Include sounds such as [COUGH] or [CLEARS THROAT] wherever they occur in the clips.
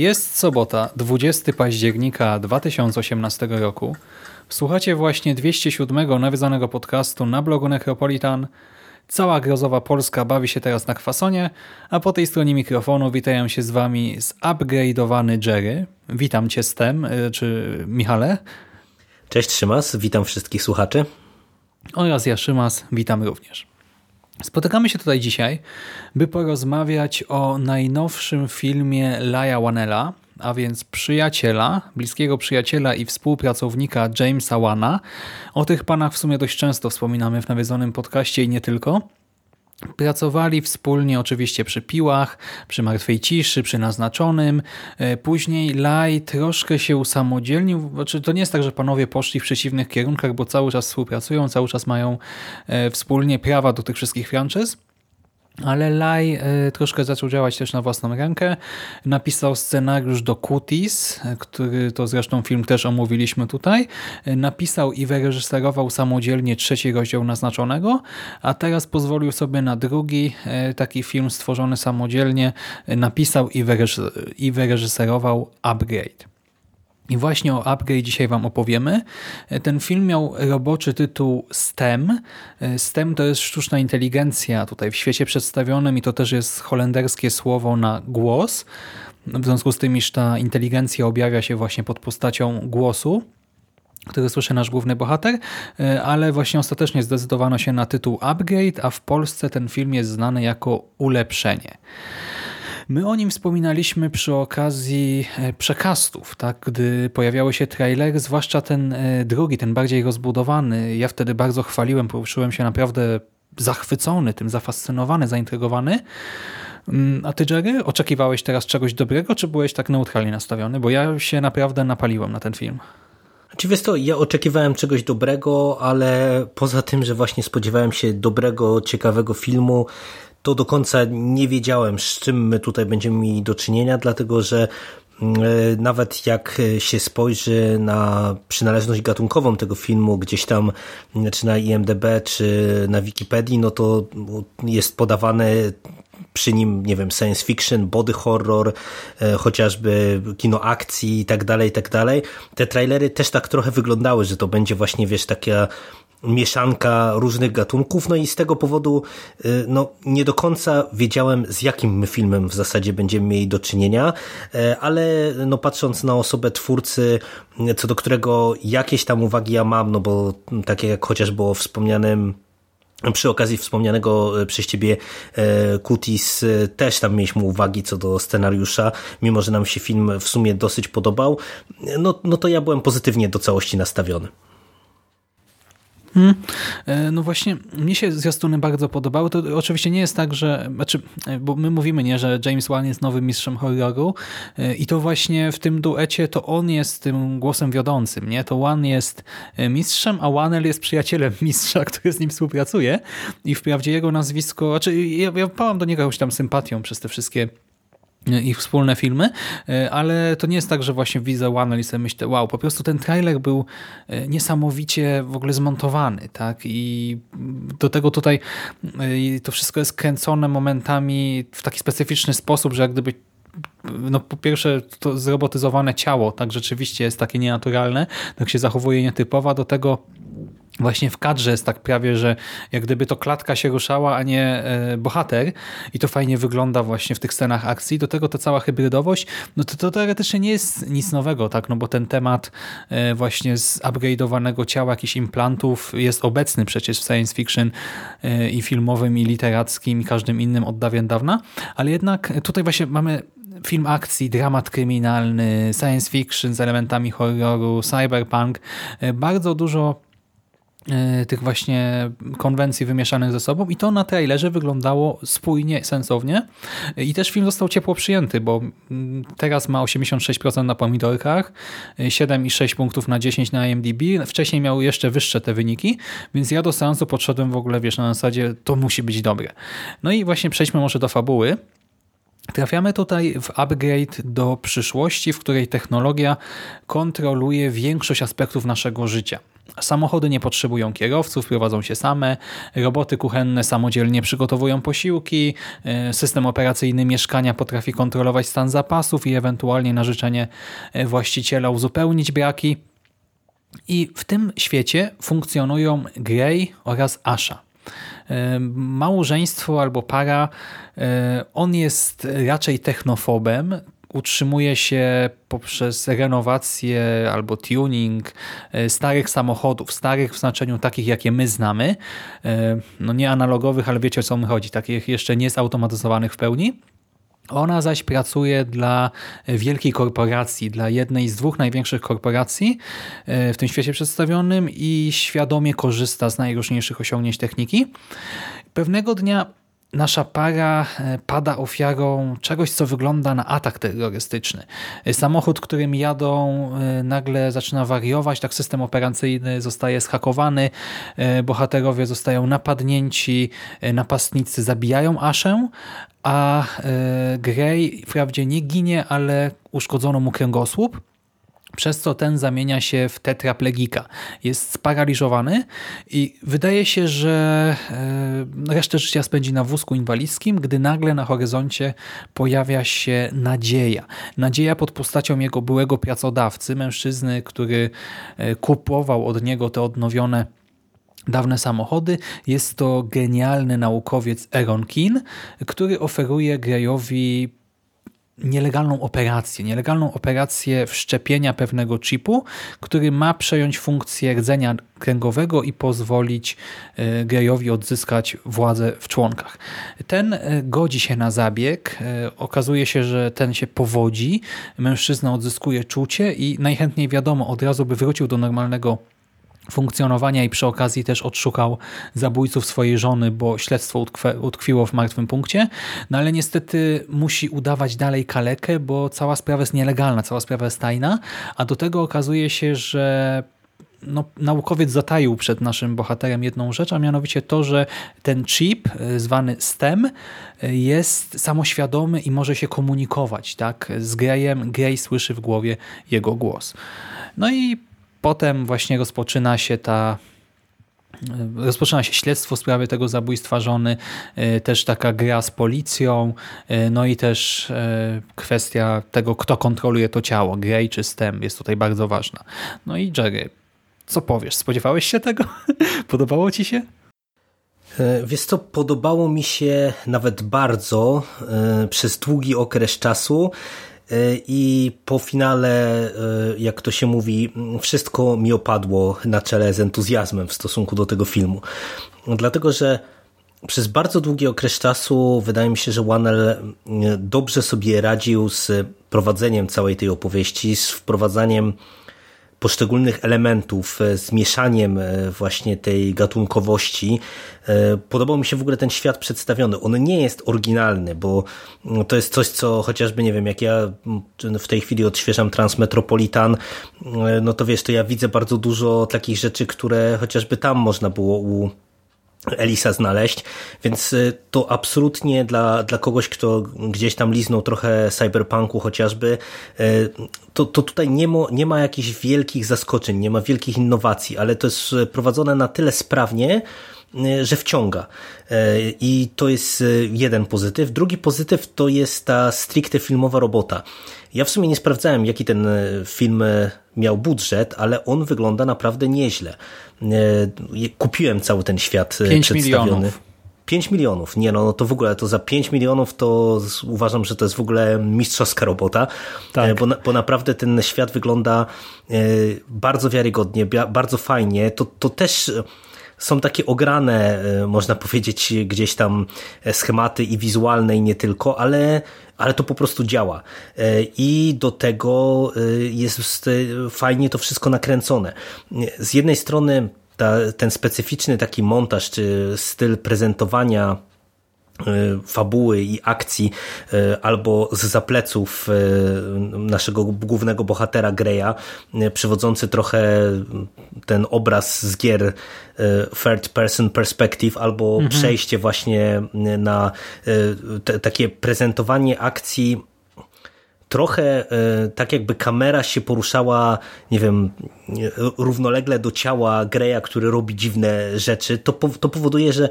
Jest sobota, 20 października 2018 roku. Słuchacie właśnie 207 nawiedzonego podcastu na blogu Necropolitan. Cała grozowa Polska bawi się teraz na kwasonie, a po tej stronie mikrofonu witają się z Wami zupgrade'owany Jerry. Witam Cię Stem, y, czy Michale. Cześć Szymas, witam wszystkich słuchaczy. Oraz ja Szymas, witam również. Spotykamy się tutaj dzisiaj, by porozmawiać o najnowszym filmie Laja Wanella, a więc przyjaciela, bliskiego przyjaciela i współpracownika Jamesa Wana. O tych panach w sumie dość często wspominamy w nawiedzonym podcaście i nie tylko. Pracowali wspólnie oczywiście przy Piłach, przy Martwej Ciszy, przy Naznaczonym. E, Później Laj troszkę się usamodzielnił. Znaczy, to nie jest tak, że panowie poszli w przeciwnych kierunkach, bo cały czas współpracują, cały czas mają e, wspólnie prawa do tych wszystkich franczyz. Ale Lai e, troszkę zaczął działać też na własną rękę. Napisał scenariusz do Cuties, e, który to zresztą film też omówiliśmy tutaj. E, Napisał i wyreżyserował samodzielnie trzeci rozdział naznaczonego, a teraz pozwolił sobie na drugi taki film stworzony samodzielnie. Napisał i wyreżyserował Upgrade. I właśnie o Upgrade dzisiaj Wam opowiemy. Ten film miał roboczy tytuł STEM. STEM to jest sztuczna inteligencja tutaj w świecie przedstawionym i to też jest holenderskie słowo na głos. W związku z tym, iż ta inteligencja objawia się właśnie pod postacią głosu, który słyszy nasz główny bohater, ale właśnie ostatecznie zdecydowano się na tytuł Upgrade, a w Polsce ten film jest znany jako Ulepszenie. My o nim wspominaliśmy przy okazji e, przekastów, tak? gdy pojawiały się trailery, zwłaszcza ten e, drugi, ten bardziej rozbudowany. Ja wtedy bardzo chwaliłem, poruszyłem się naprawdę zachwycony tym, zafascynowany, zaintrygowany. Mm, a ty, Jerry, oczekiwałeś teraz czegoś dobrego, czy byłeś tak neutralnie nastawiony? Bo ja się naprawdę napaliłem na ten film. Czy wiesz to, ja oczekiwałem czegoś dobrego, ale poza tym, że właśnie spodziewałem się dobrego, ciekawego filmu, to do końca nie wiedziałem, z czym my tutaj będziemy mieli do czynienia, dlatego że mm, e, nawet jak się spojrzy na przynależność gatunkową tego filmu gdzieś tam, czy na IMDB, czy na Wikipedii, no to jest podawane przy nim, nie wiem, science fiction, body horror, e, chociażby kino akcji i tak dalej, i tak dalej. Te trailery też tak trochę wyglądały, że to będzie właśnie, wiesz, taka mieszanka różnych gatunków, no i z tego powodu y, no, nie do końca wiedziałem, z jakim my filmem w zasadzie będziemy mieli do czynienia, y, ale no, patrząc na osobę twórcy, co do którego jakieś tam uwagi ja mam, no bo takie jak chociaż było wspomnianym przy okazji wspomnianego y, przez ciebie Kutis też tam mieliśmy uwagi co do scenariusza, mimo że nam się film w sumie dosyć podobał, no, no to ja byłem pozytywnie do całości nastawiony. Hmm. No właśnie, mnie się zwiastuny bardzo podobały. To oczywiście nie jest tak, że, znaczy, e, bo my mówimy, nie, że James Wan jest nowym mistrzem horroru e, i to właśnie w tym duecie to on jest tym głosem wiodącym, nie? To Wan jest mistrzem, a Wanel jest przyjacielem [LAUGHS] mistrza, który z nim współpracuje i wprawdzie jego nazwisko, znaczy ja, ja pałam do niego jakąś tam sympatią przez te wszystkie ich wspólne filmy, e, ale to nie jest tak, że właśnie widzę One i sobie myślę, wow, po prostu ten trailer był e, niesamowicie w ogóle zmontowany, tak, i do tego tutaj to wszystko jest kręcone momentami w taki specyficzny sposób, że jak gdyby no po pierwsze to zrobotyzowane ciało, tak rzeczywiście jest takie nienaturalne, tak się zachowuje nietypowo, do tego Właśnie w kadrze jest tak prawie, że jak gdyby to klatka się ruszała, a nie e, bohater i to fajnie wygląda właśnie w tych scenach akcji. Do tego ta cała hybrydowość, no to, to teoretycznie nie jest nic nowego, tak? No bo ten temat e, właśnie z upgrade'owanego ciała, jakichś implantów jest obecny przecież w science fiction e, i filmowym, i literackim, i każdym innym od dawien dawna, ale jednak tutaj właśnie mamy film akcji, dramat kryminalny, science fiction z elementami horroru, cyberpunk, bardzo dużo tych właśnie konwencji wymieszanych ze sobą i to na trailerze wyglądało spójnie, sensownie i też film został ciepło przyjęty, bo mm, teraz ma 86% na pomidorkach, 7,6 punktów na 10 na IMDb, wcześniej miał jeszcze wyższe te wyniki, więc ja do seansu podszedłem w ogóle, wiesz, na zasadzie to musi być dobre. No i właśnie przejdźmy może do fabuły. Trafiamy tutaj w upgrade do przyszłości, w której technologia kontroluje większość aspektów naszego życia. Samochody nie potrzebują kierowców, prowadzą się same, roboty kuchenne samodzielnie przygotowują posiłki, e, system operacyjny mieszkania potrafi kontrolować stan zapasów i ewentualnie na życzenie e, właściciela uzupełnić braki. I w tym świecie funkcjonują Grey oraz Asha. E, małżeństwo albo para, on jest raczej technofobem, utrzymuje się poprzez renowację albo tuning e, starych samochodów, starych w znaczeniu takich, jakie my znamy, e, no nie analogowych, ale wiecie o co mi chodzi, takich jeszcze nie zautomatyzowanych w pełni. Ona zaś pracuje dla wielkiej korporacji, dla jednej z dwóch największych korporacji e, w tym świecie przedstawionym i świadomie korzysta z najróżniejszych osiągnięć techniki. Pewnego dnia nasza para e, pada ofiarą czegoś, co wygląda na atak terrorystyczny. E, samochód, którym jadą, e, nagle zaczyna wariować, tak system operacyjny zostaje schakowany, bohaterowie zostają napadnięci, napastnicy zabijają Aszę, a Grey wprawdzie nie ginie, ale uszkodzono mu kręgosłup przez co ten zamienia się w tetraplegika. Jest sparaliżowany i wydaje się, że e, resztę życia spędzi na wózku inwalidzkim, gdy nagle na horyzoncie pojawia się nadzieja. Nadzieja pod postacią jego byłego pracodawcy, mężczyzny, który e, kupował od niego te odnowione dawne samochody. Jest to genialny naukowiec Aaron Keen, który oferuje Greyowi nielegalną operację, nielegalną operację wszczepienia pewnego chipu, który ma przejąć funkcję rdzenia kręgowego i pozwolić e, gejowi odzyskać władzę w członkach. Ten e, godzi się na zabieg, e, okazuje się, że ten się powodzi, mężczyzna odzyskuje czucie i najchętniej wiadomo od razu by wrócił do normalnego funkcjonowania i przy okazji też odszukał zabójców swojej żony, bo śledztwo utkwiło w martwym punkcie, no ale niestety musi udawać dalej kalekę, bo cała sprawa jest nielegalna, cała sprawa jest tajna, a do tego okazuje się, że no, naukowiec zataił przed naszym bohaterem jedną rzecz, a mianowicie to, że ten chip e, zwany STEM e, jest samoświadomy i może się komunikować tak, z Greyem. Grey słyszy w głowie jego głos. No i Potem właśnie rozpoczyna się ta rozpoczyna się śledztwo w sprawie tego zabójstwa żony, e, też taka gra z policją, e, no i też e, kwestia tego, kto kontroluje to ciało, Grey czy Stem jest tutaj bardzo ważna. No i Jerry, co powiesz? Spodziewałeś się tego? [LAUGHS] Podobało ci się? Wiesz co, podobało mi się nawet bardzo przez długi okres czasu. I po finale, e, jak to się mówi, wszystko mi opadło na czele z entuzjazmem w stosunku do tego filmu. Dlatego, że przez bardzo długi okres czasu wydaje mi się, że Wanel dobrze sobie radził z prowadzeniem całej tej opowieści, z wprowadzaniem poszczególnych elementów, e, z mieszaniem e, właśnie tej gatunkowości. E, podobał mi się w ogóle ten świat przedstawiony. On nie jest oryginalny, bo mm, to jest coś, co chociażby, nie wiem, jak ja mm, w tej chwili odświeżam Transmetropolitan, no to wiesz, to ja widzę bardzo dużo takich rzeczy, które chociażby tam można było u Elisa znaleźć, więc y, to absolutnie dla, dla kogoś, kto gdzieś tam liznął trochę cyberpunku chociażby, y, to, to tutaj nie ma, nie ma jakichś wielkich zaskoczeń, nie ma wielkich innowacji, ale to jest prowadzone na tyle sprawnie, że wciąga. I to jest jeden pozytyw. Drugi pozytyw to jest ta stricte filmowa robota. Ja w sumie nie sprawdzałem, jaki ten film miał budżet, ale on wygląda naprawdę nieźle. Kupiłem cały ten świat 5 przedstawiony. Milionów. 5 milionów. Nie no, no to w ogóle to za 5 milionów to uważam, że to jest w ogóle mistrzowska robota, tak. bo, bo naprawdę ten świat wygląda bardzo wiarygodnie, bardzo fajnie. To, to też są takie ograne, można powiedzieć, gdzieś tam schematy i wizualne i nie tylko, ale, ale to po prostu działa. I do tego jest fajnie to wszystko nakręcone. Z jednej strony ta, ten specyficzny taki montaż czy styl prezentowania fabuły i akcji albo z zapleców naszego głównego bohatera Greya, przywodzący trochę ten obraz z gier third person perspective albo mhm. przejście właśnie na te, takie prezentowanie akcji trochę tak jakby kamera się poruszała, nie wiem, równolegle do ciała Greya, który robi dziwne rzeczy, to, to powoduje, że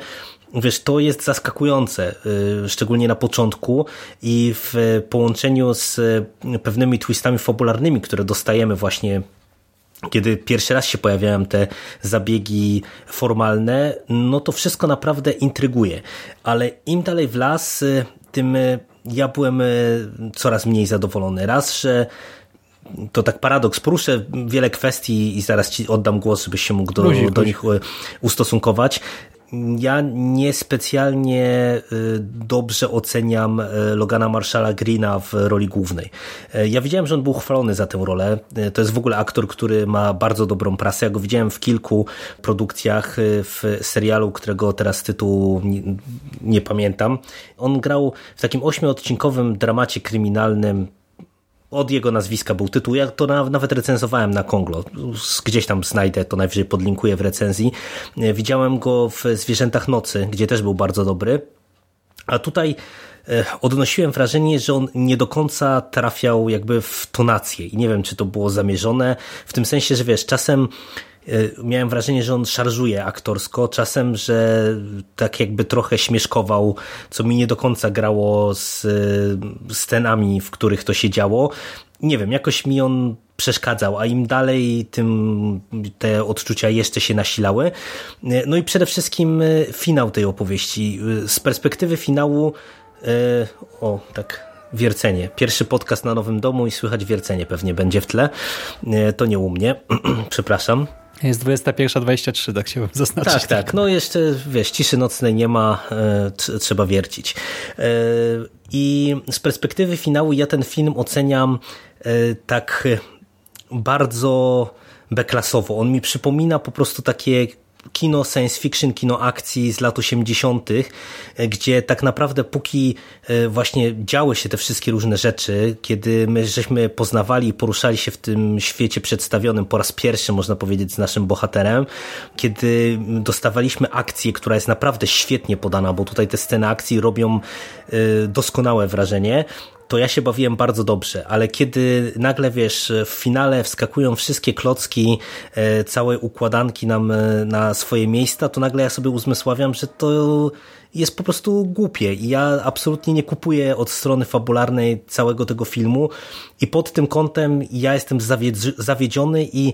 wiesz, to jest zaskakujące, szczególnie na początku i w połączeniu z pewnymi twistami fabularnymi, które dostajemy właśnie kiedy pierwszy raz się pojawiają te zabiegi formalne, no to wszystko naprawdę intryguje. Ale im dalej w las, tym ja byłem coraz mniej zadowolony. Raz, że to tak paradoks. Poruszę wiele kwestii i zaraz ci oddam głos, żebyś się mógł do, Luzik, do nich ustosunkować. Ja niespecjalnie dobrze oceniam Logana Marshalla Greena w roli głównej. Ja widziałem, że on był chwalony za tę rolę. To jest w ogóle aktor, który ma bardzo dobrą prasę. Ja go widziałem w kilku produkcjach w serialu, którego teraz tytułu nie, nie pamiętam. On grał w takim ośmiodcinkowym dramacie kryminalnym od jego nazwiska był tytuł. Ja to nawet recenzowałem na Konglo. Gdzieś tam znajdę, to najwyżej podlinkuję w recenzji. Widziałem go w Zwierzętach Nocy, gdzie też był bardzo dobry. A tutaj odnosiłem wrażenie, że on nie do końca trafiał jakby w tonację i nie wiem, czy to było zamierzone, w tym sensie, że wiesz, czasem miałem wrażenie, że on szarżuje aktorsko, czasem, że tak jakby trochę śmieszkował, co mi nie do końca grało z scenami, w których to się działo. Nie wiem, jakoś mi on przeszkadzał, a im dalej, tym te odczucia jeszcze się nasilały. No i przede wszystkim finał tej opowieści. Z perspektywy finału, o tak wiercenie. Pierwszy podcast na Nowym Domu i słychać wiercenie pewnie będzie w tle. To nie u mnie, [CLEARS THROAT] przepraszam. Jest 21.23, tak chciałbym zaznaczyć. Tak, tak. No jeszcze, wiesz, ciszy nocnej nie ma, e, trzeba wiercić. E, I z perspektywy finału ja ten film oceniam e, tak bardzo beklasowo. On mi przypomina po prostu takie kino science fiction, kino akcji z lat 80., gdzie tak naprawdę póki właśnie działy się te wszystkie różne rzeczy, kiedy my żeśmy poznawali i poruszali się w tym świecie przedstawionym po raz pierwszy, można powiedzieć, z naszym bohaterem, kiedy dostawaliśmy akcję, która jest naprawdę świetnie podana, bo tutaj te sceny akcji robią doskonałe wrażenie, to ja się bawiłem bardzo dobrze, ale kiedy nagle, wiesz, w finale wskakują wszystkie klocki całej układanki nam na swoje miejsca, to nagle ja sobie uzmysławiam, że to jest po prostu głupie i ja absolutnie nie kupuję od strony fabularnej całego tego filmu i pod tym kątem ja jestem zawiedziony i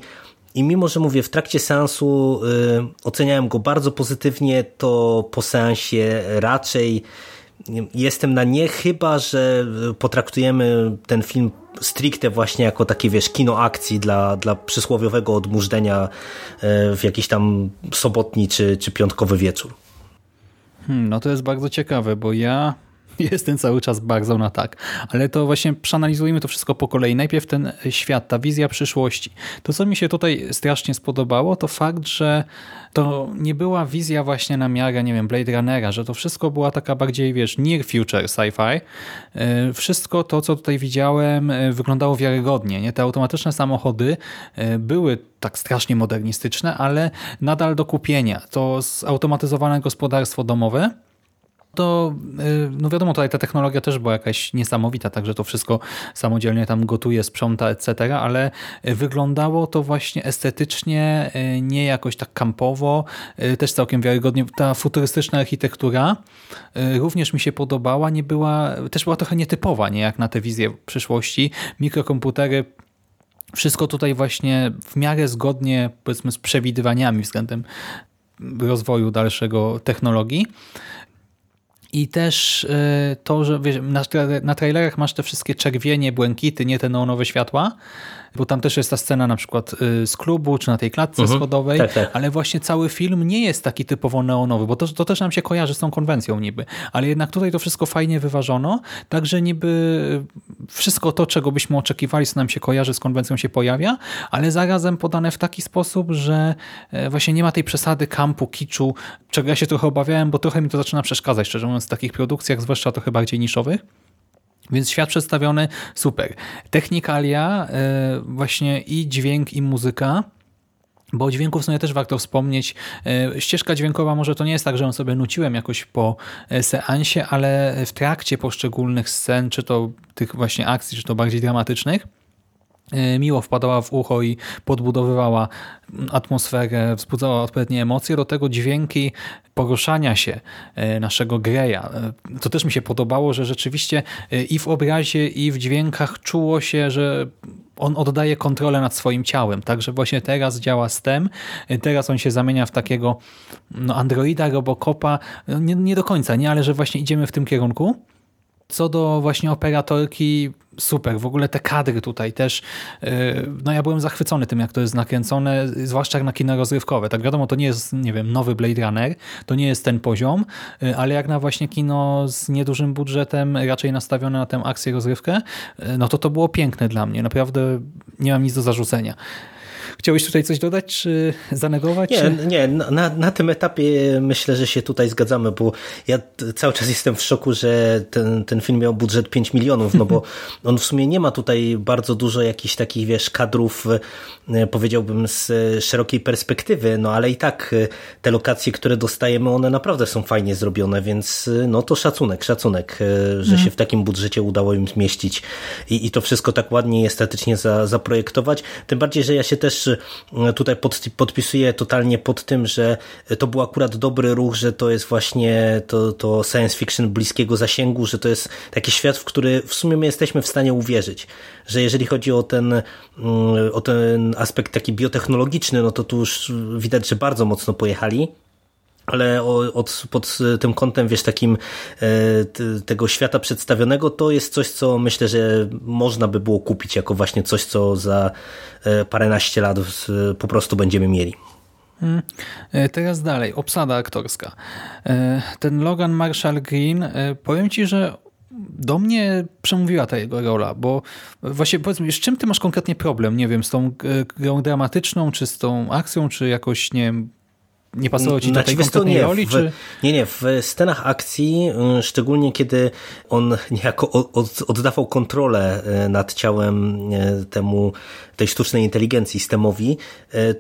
i mimo, że mówię, w trakcie seansu y, oceniałem go bardzo pozytywnie, to po seansie raczej jestem na nie, chyba że potraktujemy ten film stricte właśnie jako takie, wiesz, kino akcji dla, dla przysłowiowego odmurzenia w jakiś tam sobotni czy, czy piątkowy wieczór. Hmm, no to jest bardzo ciekawe, bo ja [LAUGHS] Jestem cały czas bardzo na tak. Ale to właśnie przeanalizujmy to wszystko po kolei. Najpierw ten świat, ta wizja przyszłości. To, co mi się tutaj strasznie spodobało, to fakt, że to nie była wizja właśnie na miarę, nie wiem, Blade Runnera, że to wszystko była taka bardziej, wiesz, near future sci-fi. E, wszystko to, co tutaj widziałem, e, wyglądało wiarygodnie. Nie? Te automatyczne samochody e, były tak strasznie modernistyczne, ale nadal do kupienia. To zautomatyzowane gospodarstwo domowe, to y, no wiadomo, tutaj ta technologia też była jakaś niesamowita, także to wszystko samodzielnie tam gotuje, sprząta, etc., ale wyglądało to właśnie estetycznie, y, nie jakoś tak kampowo, y, też całkiem wiarygodnie. Ta futurystyczna architektura również mi się podobała, nie była, też była trochę nietypowa, nie jak na tę wizję przyszłości. Mikrokomputery wszystko tutaj właśnie w miarę zgodnie powiedzmy z przewidywaniami względem rozwoju dalszego technologii. I też e, to, że wiesz, na, na trailerach masz te wszystkie czerwienie, błękity, nie te neonowe światła, bo tam też jest ta scena na przykład y, z klubu, czy na tej klatce mhm. schodowej, tak, tak. ale właśnie cały film nie jest taki typowo neonowy, bo to, to też nam się kojarzy z tą konwencją niby, ale jednak tutaj to wszystko fajnie wyważono, także niby wszystko to, czego byśmy oczekiwali, co nam się kojarzy z konwencją się pojawia, ale zarazem podane w taki sposób, że e, właśnie nie ma tej przesady kampu, kiczu, czego ja się trochę obawiałem, bo trochę mi to zaczyna przeszkadzać, szczerze mówiąc, w takich produkcjach, zwłaszcza trochę bardziej niszowych. Więc świat przedstawiony super. Technikalia, e, właśnie i dźwięk, i muzyka. Bo dźwięków w sumie też warto wspomnieć. E, ścieżka dźwiękowa może to nie jest tak, że ją sobie nuciłem jakoś po e, seansie, ale w trakcie poszczególnych scen, czy to tych właśnie akcji, czy to bardziej dramatycznych, miło wpadała w ucho i podbudowywała atmosferę, wzbudzała odpowiednie emocje, do tego dźwięki poruszania się e, naszego Greya. E, to też mi się podobało, że rzeczywiście i w obrazie, i w dźwiękach czuło się, że on oddaje kontrolę nad swoim ciałem. Także właśnie teraz działa STEM, teraz on się zamienia w takiego no, androida, robocopa, no, nie, nie do końca, nie, ale że właśnie idziemy w tym kierunku. Co do właśnie operatorki, super. W ogóle te kadry tutaj też, y, no ja byłem zachwycony tym, jak to jest nakręcone, zwłaszcza na kino rozrywkowe. Tak wiadomo, to nie jest, nie wiem, nowy Blade Runner, to nie jest ten poziom, y, ale jak na właśnie kino z niedużym budżetem, raczej nastawione na tę akcję rozrywkę, y, no to to było piękne dla mnie. Naprawdę nie mam nic do zarzucenia. Chciałeś tutaj coś dodać, czy zanegować? Nie, czy... nie na, na tym etapie myślę, że się tutaj zgadzamy, bo ja cały czas jestem w szoku, że ten, ten film miał budżet 5 milionów, no bo [LAUGHS] on w sumie nie ma tutaj bardzo dużo jakichś takich, wiesz, kadrów, e, powiedziałbym, z szerokiej perspektywy, no ale i tak e, te lokacje, które dostajemy, one naprawdę są fajnie zrobione, więc e, no to szacunek, szacunek, że mhm. się w takim budżecie udało im zmieścić i, i to wszystko tak ładnie i estetycznie za, zaprojektować. Tym bardziej, że ja się też E, tutaj pod, podpisuję totalnie pod tym, że to był akurat dobry ruch, że to jest właśnie to, to science fiction bliskiego zasięgu, że to jest taki świat, w który w sumie my jesteśmy w stanie uwierzyć, że jeżeli chodzi o ten, mm, o ten aspekt taki biotechnologiczny, no to tu już widać, że bardzo mocno pojechali ale od, pod tym kątem, wiesz, takim e, tego świata przedstawionego, to jest coś, co myślę, że można by było kupić jako właśnie coś, co za e, paręnaście lat po prostu będziemy mieli. E, teraz dalej, obsada aktorska. Ten Logan Marshall Green, powiem Ci, że do mnie przemówiła ta jego rola, bo właśnie powiedz mi, z czym ty masz konkretnie problem? Nie wiem, z tą grą dramatyczną, czy z tą akcją, czy jakoś, nie wiem, nie pasowało ci znaczy, do tej konkretnej nie, roli? W, czy? Nie, nie. W scenach akcji, y, szczególnie kiedy on niejako od, oddawał kontrolę y, nad ciałem y, temu, tej sztucznej inteligencji, systemowi,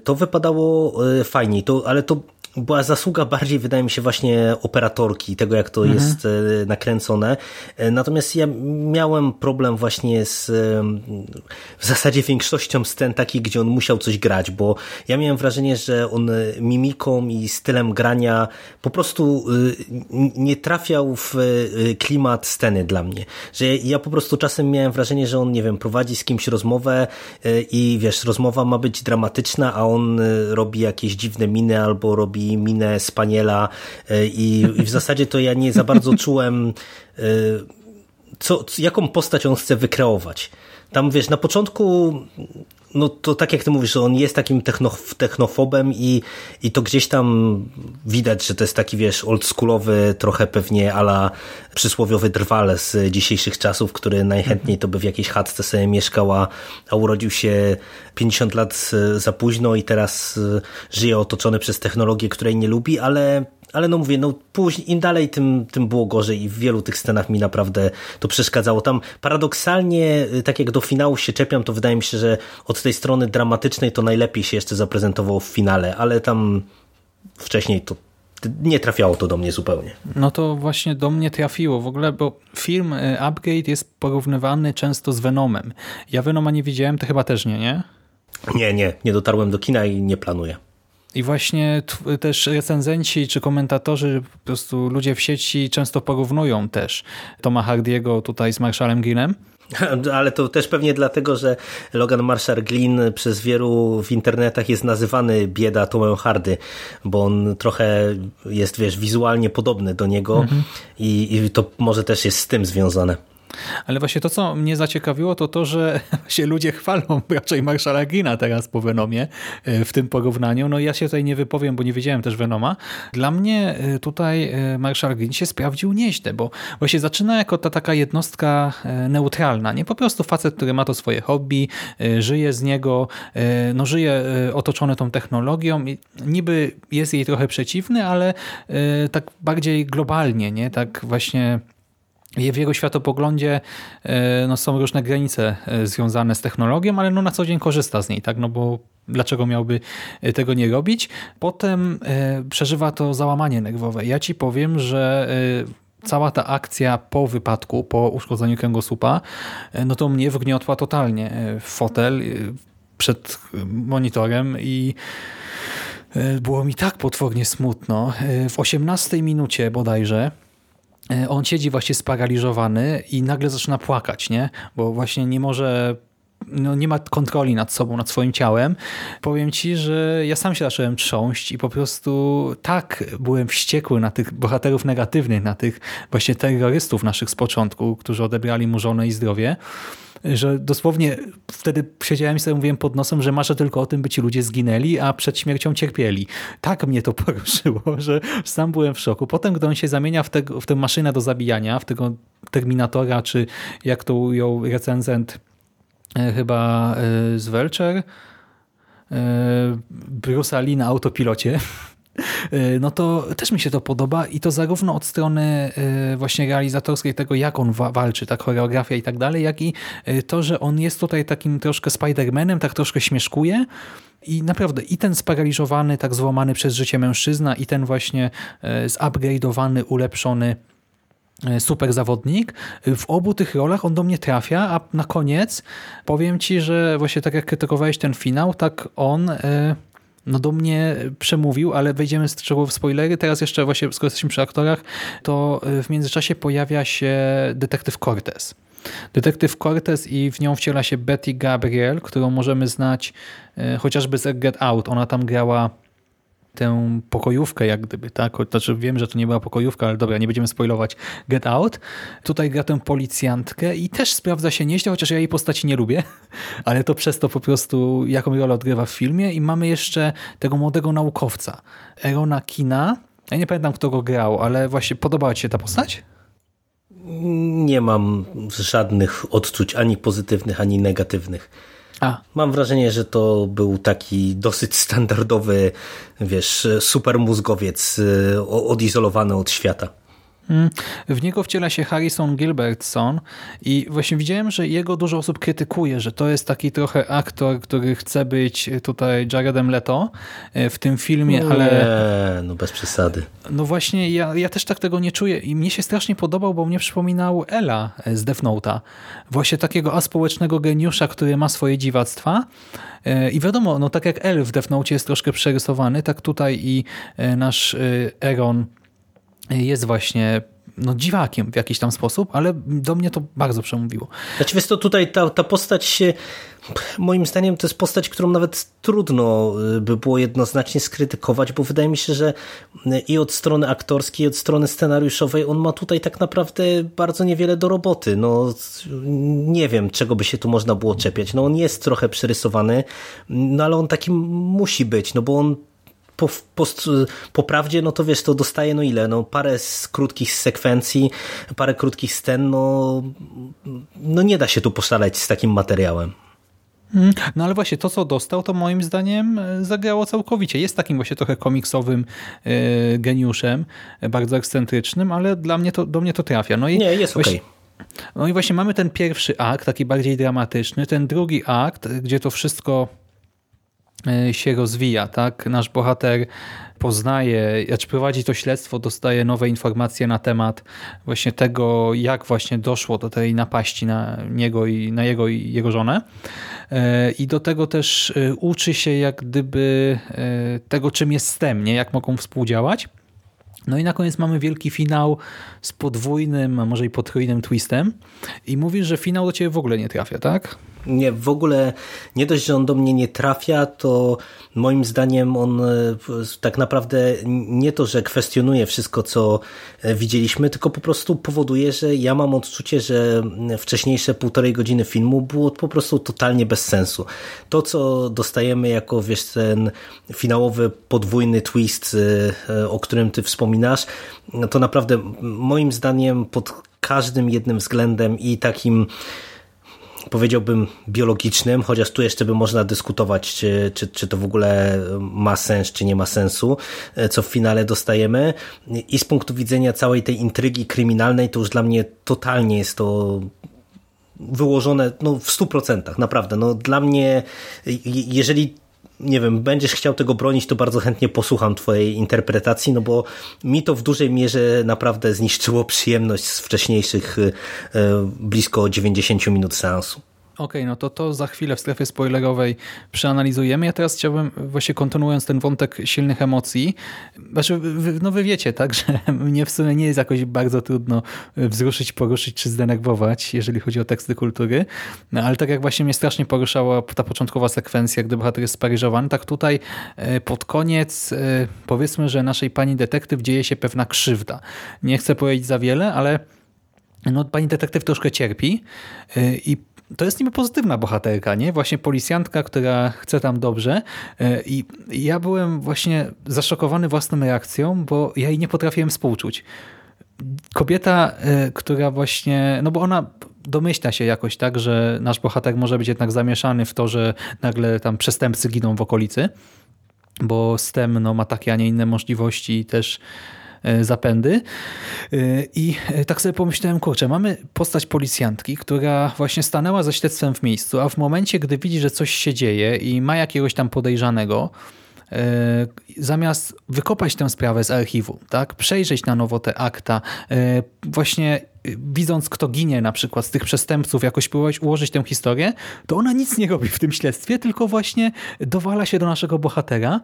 to wypadało fajniej. To, ale to była zasługa bardziej, wydaje mi się, właśnie operatorki, tego jak to mhm. jest e, nakręcone. E, natomiast ja miałem problem właśnie z w zasadzie większością scen takich, gdzie on musiał coś grać, bo ja miałem wrażenie, że on mimiką i stylem grania po prostu e, nie trafiał w klimat sceny dla mnie. Że ja po prostu czasem miałem wrażenie, że on, nie wiem, prowadzi z kimś rozmowę i wiesz, rozmowa ma być dramatyczna, a on robi jakieś dziwne miny albo robi minę spaniela e, i, i w zasadzie to ja nie za bardzo czułem e, co, jaką postać on chce wykreować. Tam wiesz, na początku no to tak jak ty mówisz, on jest takim technofobem i, i to gdzieś tam widać, że to jest taki, wiesz, oldschoolowy, trochę pewnie ala przysłowiowy drwal z dzisiejszych czasów, który najchętniej to by w jakiejś chatce sobie mieszkał, a, a urodził się 50 lat za późno i teraz y, żyje otoczony przez technologię, której nie lubi, ale ale no mówię, no później, im dalej, tym, tym było gorzej i w wielu tych scenach mi naprawdę to przeszkadzało. Tam paradoksalnie, y, tak jak do finału się czepiam, to wydaje mi się, że od tej strony dramatycznej to najlepiej się jeszcze zaprezentowało w finale, ale tam wcześniej to nie trafiało to do mnie zupełnie. No to właśnie do mnie trafiło w ogóle, bo film y, Upgrade jest porównywany często z Venomem. Ja Venoma nie widziałem, to chyba też nie, nie? Nie, nie, nie dotarłem do kina i nie planuję. I właśnie też recenzenci czy komentatorzy, po prostu ludzie w sieci często porównują też Toma Hardiego tutaj z Marshallem Greenem. [LAUGHS] Ale to też pewnie dlatego, że Logan Marshall Green przez wielu w internetach jest nazywany bieda Tomem Hardy, bo on trochę jest, wiesz, wizualnie podobny do niego mhm. i, i to może też jest z tym związane. Ale właśnie to, co mnie zaciekawiło, to to, że [LAUGHS] się ludzie chwalą raczej Marszala Grina teraz po Venomie e, w tym porównaniu. No ja się tutaj nie wypowiem, bo nie wiedziałem też Venoma. Dla mnie e, tutaj e, Marshall Green się sprawdził nieźle, bo właśnie zaczyna jako ta taka jednostka neutralna. Nie po prostu facet, który ma to swoje hobby, żyje z niego, no żyje otoczony tą technologią i niby jest jej trochę przeciwny, ale tak bardziej globalnie, nie? Tak właśnie w jego światopoglądzie e, no, są różne granice e, związane z technologią, ale no, na co dzień korzysta z niej, tak? no bo dlaczego miałby e, tego nie robić? Potem przeżywa to załamanie nerwowe. Ja ci powiem, że cała ta akcja po wypadku, po uszkodzeniu kręgosłupa, no to mnie wgniotła totalnie w fotel przed monitorem i było mi tak potwornie smutno. W 18 minucie bodajże on siedzi właśnie sparaliżowany i nagle zaczyna płakać, nie? Bo właśnie nie może no nie ma kontroli nad sobą, nad swoim ciałem. Powiem ci, że ja sam się zacząłem trząść i po prostu tak byłem wściekły na tych bohaterów negatywnych, na tych właśnie terrorystów naszych z początku, którzy odebrali mu żonę i zdrowie, że dosłownie wtedy siedziałem i sobie mówiłem pod nosem, że marzę tylko o tym, by ci ludzie zginęli, a przed śmiercią cierpieli. Tak mnie to [LAUGHS] poruszyło, że sam byłem w szoku. Potem, gdy on się zamienia w, tego, w tę maszynę do zabijania, w tego Terminatora, czy jak to ujął recenzent e, chyba e, z Welcher, e, Bruce Lee na autopilocie, [LAUGHS] no to też mi się to podoba i to zarówno od strony e, właśnie realizatorskiej tego, jak on walczy, ta choreografia i tak dalej, jak i e, to, że on jest tutaj takim troszkę Spider-Manem, tak troszkę śmieszkuje i naprawdę i ten sparaliżowany, tak złamany przez życie mężczyzna i ten właśnie zupgrade'owany, ulepszony super zawodnik. W obu tych rolach on do mnie trafia, a na koniec powiem Ci, że właśnie tak jak krytykowałeś ten finał, tak on no do mnie przemówił, ale wejdziemy z w spoilery. Teraz jeszcze właśnie, skoro jesteśmy przy aktorach, to e, w międzyczasie pojawia się detektyw Cortez. Detektyw Cortez i w nią wciela się Betty Gabriel, którą możemy znać e, chociażby z Get Out. Ona tam grała tę pokojówkę jak gdyby, tak? Znaczy wiem, że to nie była pokojówka, ale dobra, nie będziemy spoilować Get Out. Tutaj gra tę policjantkę i też sprawdza się nieźle, chociaż ja jej postaci nie lubię, [LAUGHS] ale to przez to po prostu jaką rolę odgrywa w filmie i mamy jeszcze tego młodego naukowca, Erona Kina. Ja nie pamiętam, kto go grał, ale właśnie podobała Ci się ta postać? Nie mam żadnych odczuć ani pozytywnych, ani negatywnych. A. Mam wrażenie, że to był taki dosyć standardowy, wiesz, super mózgowiec y, odizolowany od świata. Mm. W niego wciela się Harrison Gilbertson i właśnie widziałem, że jego dużo osób krytykuje, że to jest taki trochę aktor, który chce być tutaj Jaredem Leto e, w tym filmie, nie, ale... No bez przesady. No właśnie, ja, ja też tak tego nie czuję i mnie się strasznie podobał, bo mnie przypominał Ela z Death Note'a. Właśnie takiego aspołecznego geniusza, który ma swoje dziwactwa e, i wiadomo, no tak jak El w Death Note jest troszkę przerysowany, tak tutaj i e, nasz Eron jest właśnie no, dziwakiem w jakiś tam sposób, ale do mnie to bardzo przemówiło. Znaczy to tutaj ta, ta postać się, moim zdaniem to jest postać, którą nawet trudno y, by było jednoznacznie skrytykować, bo wydaje mi się, że i od strony aktorskiej, i od strony scenariuszowej on ma tutaj tak naprawdę bardzo niewiele do roboty. No nie wiem, czego by się tu można było czepiać. No on jest trochę przerysowany, no ale on taki musi być, no bo on po, po, po prawdzie, no to wiesz, to dostaje no ile, no parę z krótkich sekwencji, parę krótkich scen, no, no nie da się tu poszaleć z takim materiałem. Mm, no ale właśnie to, co dostał, to moim zdaniem e, zagrało całkowicie. Jest takim właśnie trochę komiksowym e, geniuszem, e, bardzo ekscentrycznym, ale dla mnie to, do mnie to trafia. No i Nie, jest okej. Okay. No i właśnie mamy ten pierwszy akt, taki bardziej dramatyczny, ten drugi akt, gdzie to wszystko się rozwija, tak? Nasz bohater poznaje, znaczy prowadzi to śledztwo, dostaje nowe informacje na temat właśnie tego, jak właśnie doszło do tej napaści na niego i na jego i jego żonę. E, I do tego też e, uczy się jak gdyby e, tego, czym jest STEM, nie? jak mogą współdziałać. No i na koniec mamy wielki finał z podwójnym, a może i potrójnym twistem. I mówisz, że finał do ciebie w ogóle nie trafia, tak? Nie, w ogóle nie dość, że on do mnie nie trafia, to moim zdaniem on e, tak naprawdę nie to, że kwestionuje wszystko, co e, widzieliśmy, tylko po prostu powoduje, że ja mam odczucie, że wcześniejsze półtorej godziny filmu było po prostu totalnie bez sensu. To, co dostajemy jako, wiesz, ten finałowy podwójny twist, e, o którym ty wspominasz, to naprawdę moim zdaniem pod każdym jednym względem i takim powiedziałbym biologicznym, chociaż tu jeszcze by można dyskutować, czy, czy, czy to w ogóle ma sens, czy nie ma sensu, co w finale dostajemy. I z punktu widzenia całej tej intrygi kryminalnej, to już dla mnie totalnie jest to wyłożone no, w stu procentach, naprawdę. No, dla mnie, jeżeli nie wiem, będziesz chciał tego bronić, to bardzo chętnie posłucham twojej interpretacji, no bo mi to w dużej mierze naprawdę zniszczyło przyjemność z wcześniejszych e, blisko 90 minut seansu. Okej, okay, no to to za chwilę w strefie spoilerowej przeanalizujemy. Ja teraz chciałbym, właśnie kontynuując ten wątek silnych emocji, znaczy, no wy wiecie, tak, [LAUGHS] że mnie w sumie nie jest jakoś bardzo trudno wzruszyć, poruszyć czy zdenerwować, jeżeli chodzi o teksty kultury, no, ale tak jak właśnie mnie strasznie poruszała ta początkowa sekwencja, gdy bohater jest sparyżowany, tak tutaj e, pod koniec e, powiedzmy, że naszej pani detektyw dzieje się pewna krzywda. Nie chcę powiedzieć za wiele, ale no, pani detektyw troszkę cierpi e, i to jest niby pozytywna bohaterka, nie? Właśnie policjantka, która chce tam dobrze e, i ja byłem właśnie zaszokowany własną reakcją, bo ja jej nie potrafiłem współczuć. Kobieta, e, która właśnie, no bo ona domyśla się jakoś tak, że nasz bohater może być jednak zamieszany w to, że nagle tam przestępcy giną w okolicy, bo STEM no, ma takie, a nie inne możliwości też zapędy. E, I e, tak sobie pomyślałem, kurczę, mamy postać policjantki, która właśnie stanęła ze śledztwem w miejscu, a w momencie, gdy widzi, że coś się dzieje i ma jakiegoś tam podejrzanego, zamiast wykopać tę sprawę z archiwum, tak, przejrzeć na nowo te akta, właśnie widząc kto ginie na przykład z tych przestępców, jakoś próbować ułożyć tę historię, to ona nic nie robi w tym śledztwie, tylko właśnie dowala się do naszego bohatera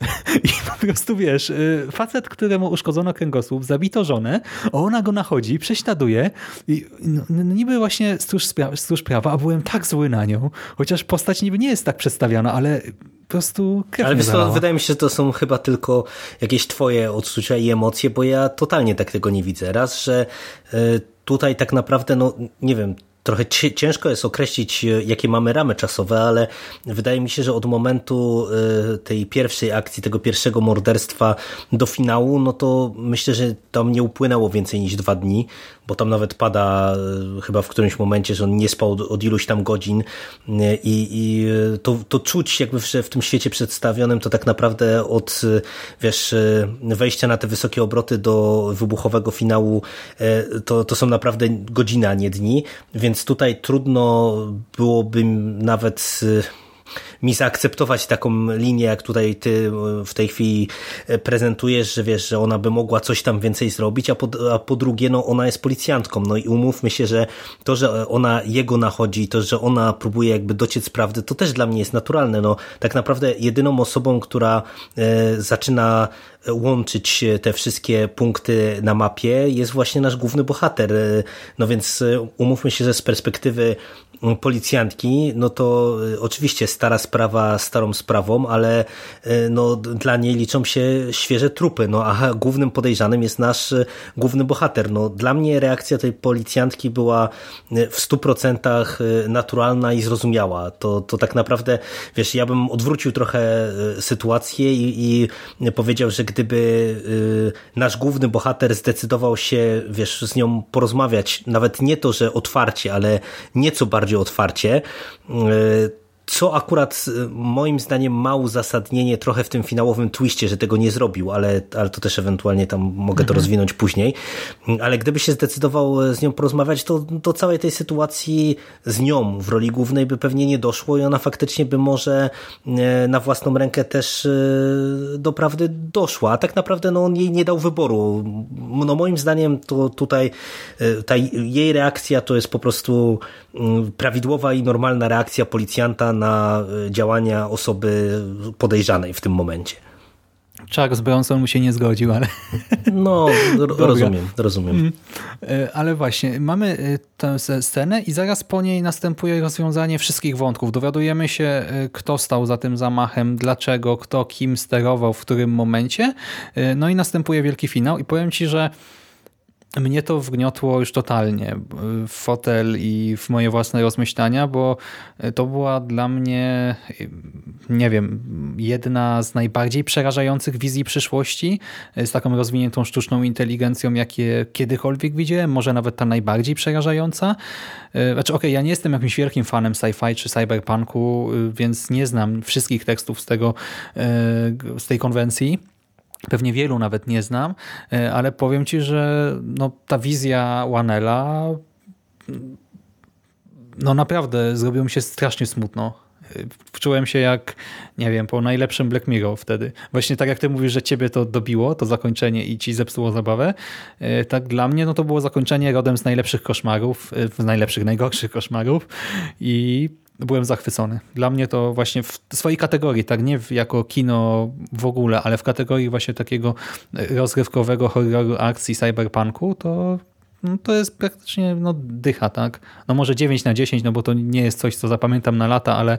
[LAUGHS] i po prostu wiesz, y, facet, któremu uszkodzono kręgosłup, zabito żonę, ona go nachodzi, prześladuje i no, niby właśnie stróż, stróż prawa, a byłem tak zły na nią, chociaż postać niby nie jest tak przedstawiana, ale po prostu Ale wiesz to, wydaje mi się, że to są chyba tylko jakieś twoje odczucia i emocje, bo ja totalnie tak tego nie widzę. Raz, że y, tutaj tak naprawdę, no nie wiem, trochę ciężko jest określić, e, jakie mamy ramy czasowe, ale wydaje mi się, że od momentu e, tej pierwszej akcji, tego pierwszego morderstwa do finału, no to myślę, że tam nie upłynęło więcej niż dwa dni, bo tam nawet pada e, chyba w którymś momencie, że on nie spał od, iluś tam godzin. I, i to, to czuć jakby w, w tym świecie przedstawionym, to tak naprawdę od wiesz, wejścia na te wysokie obroty do wybuchowego finału to, to są naprawdę godziny, a nie dni, więc tutaj trudno byłoby nawet mi zaakceptować taką linię, jak tutaj ty y, w tej chwili y, prezentujesz, że wiesz, że ona by mogła coś tam więcej zrobić, a po, a po drugie, no ona jest policjantką, no i umówmy się, że to, że ona jego nachodzi, to, że ona próbuje jakby dociec prawdy, to też dla mnie jest naturalne, no tak naprawdę jedyną osobą, która e, zaczyna łączyć te wszystkie punkty na mapie jest właśnie nasz główny bohater. No więc e, umówmy się, że z perspektywy policjantki, no to e, oczywiście stara sprawa starą sprawą, ale e, no, dla niej liczą się świeże trupy, no a głównym podejrzanym jest nasz główny bohater. No, dla mnie reakcja tej policjantki była w stu procentach naturalna i zrozumiała. To, to tak naprawdę, wiesz, ja bym odwrócił trochę sytuację i, i powiedział, że gdyby y, nasz główny bohater zdecydował się, wiesz, z nią porozmawiać, nawet nie to, że otwarcie, ale nieco bardziej otwarcie, y, co akurat y, moim zdaniem ma uzasadnienie trochę w tym finałowym twiście, że tego nie zrobił, ale, ale to też ewentualnie tam mogę to mhm. rozwinąć później. Ale gdyby się zdecydował z nią porozmawiać, to do całej tej sytuacji z nią w roli głównej by pewnie nie doszło i ona faktycznie by może e, na własną rękę też do prawdy doszła. A tak naprawdę no, on jej nie dał wyboru. No moim zdaniem to tutaj ta jej reakcja to jest po prostu prawidłowa i normalna reakcja policjanta na e, działania osoby podejrzanej w tym momencie. Chuck z Bronson mu się nie zgodził, ale... No, [LAUGHS] rozumiem, rozumiem. Mm. E, ale właśnie, mamy e, tę scenę i zaraz po niej następuje rozwiązanie wszystkich wątków. Dowiadujemy się, kto stał za tym zamachem, dlaczego, kto kim sterował, w którym momencie. No i następuje wielki finał i powiem Ci, że mnie to wgniotło już totalnie w fotel i w moje własne rozmyślania, bo to była dla mnie, nie wiem, jedna z najbardziej przerażających wizji przyszłości z taką rozwiniętą sztuczną inteligencją, jakie kiedykolwiek widziałem, może nawet ta najbardziej przerażająca. Znaczy, okej, okay, ja nie jestem jakimś wielkim fanem sci-fi czy cyberpunku, więc nie znam wszystkich tekstów z tego, z tej konwencji, Pewnie wielu nawet nie znam, e, ale powiem Ci, że no, ta wizja Wanela no naprawdę zrobiło mi się strasznie smutno. E, wczułem się jak, nie wiem, po najlepszym Black Mirror wtedy. Właśnie tak jak ty mówisz, że ciebie to dobiło, to zakończenie i ci zepsuło zabawę, e, tak dla mnie no to było zakończenie rodem z najlepszych koszmarów, z najlepszych, najgorszych koszmarów i byłem zachwycony. Dla mnie to właśnie w swojej kategorii, tak nie jako kino w ogóle, ale w kategorii właśnie takiego rozrywkowego horroru akcji cyberpunku, to no to jest praktycznie no, dycha, tak? No może 9 na 10, no bo to nie jest coś, co zapamiętam na lata, ale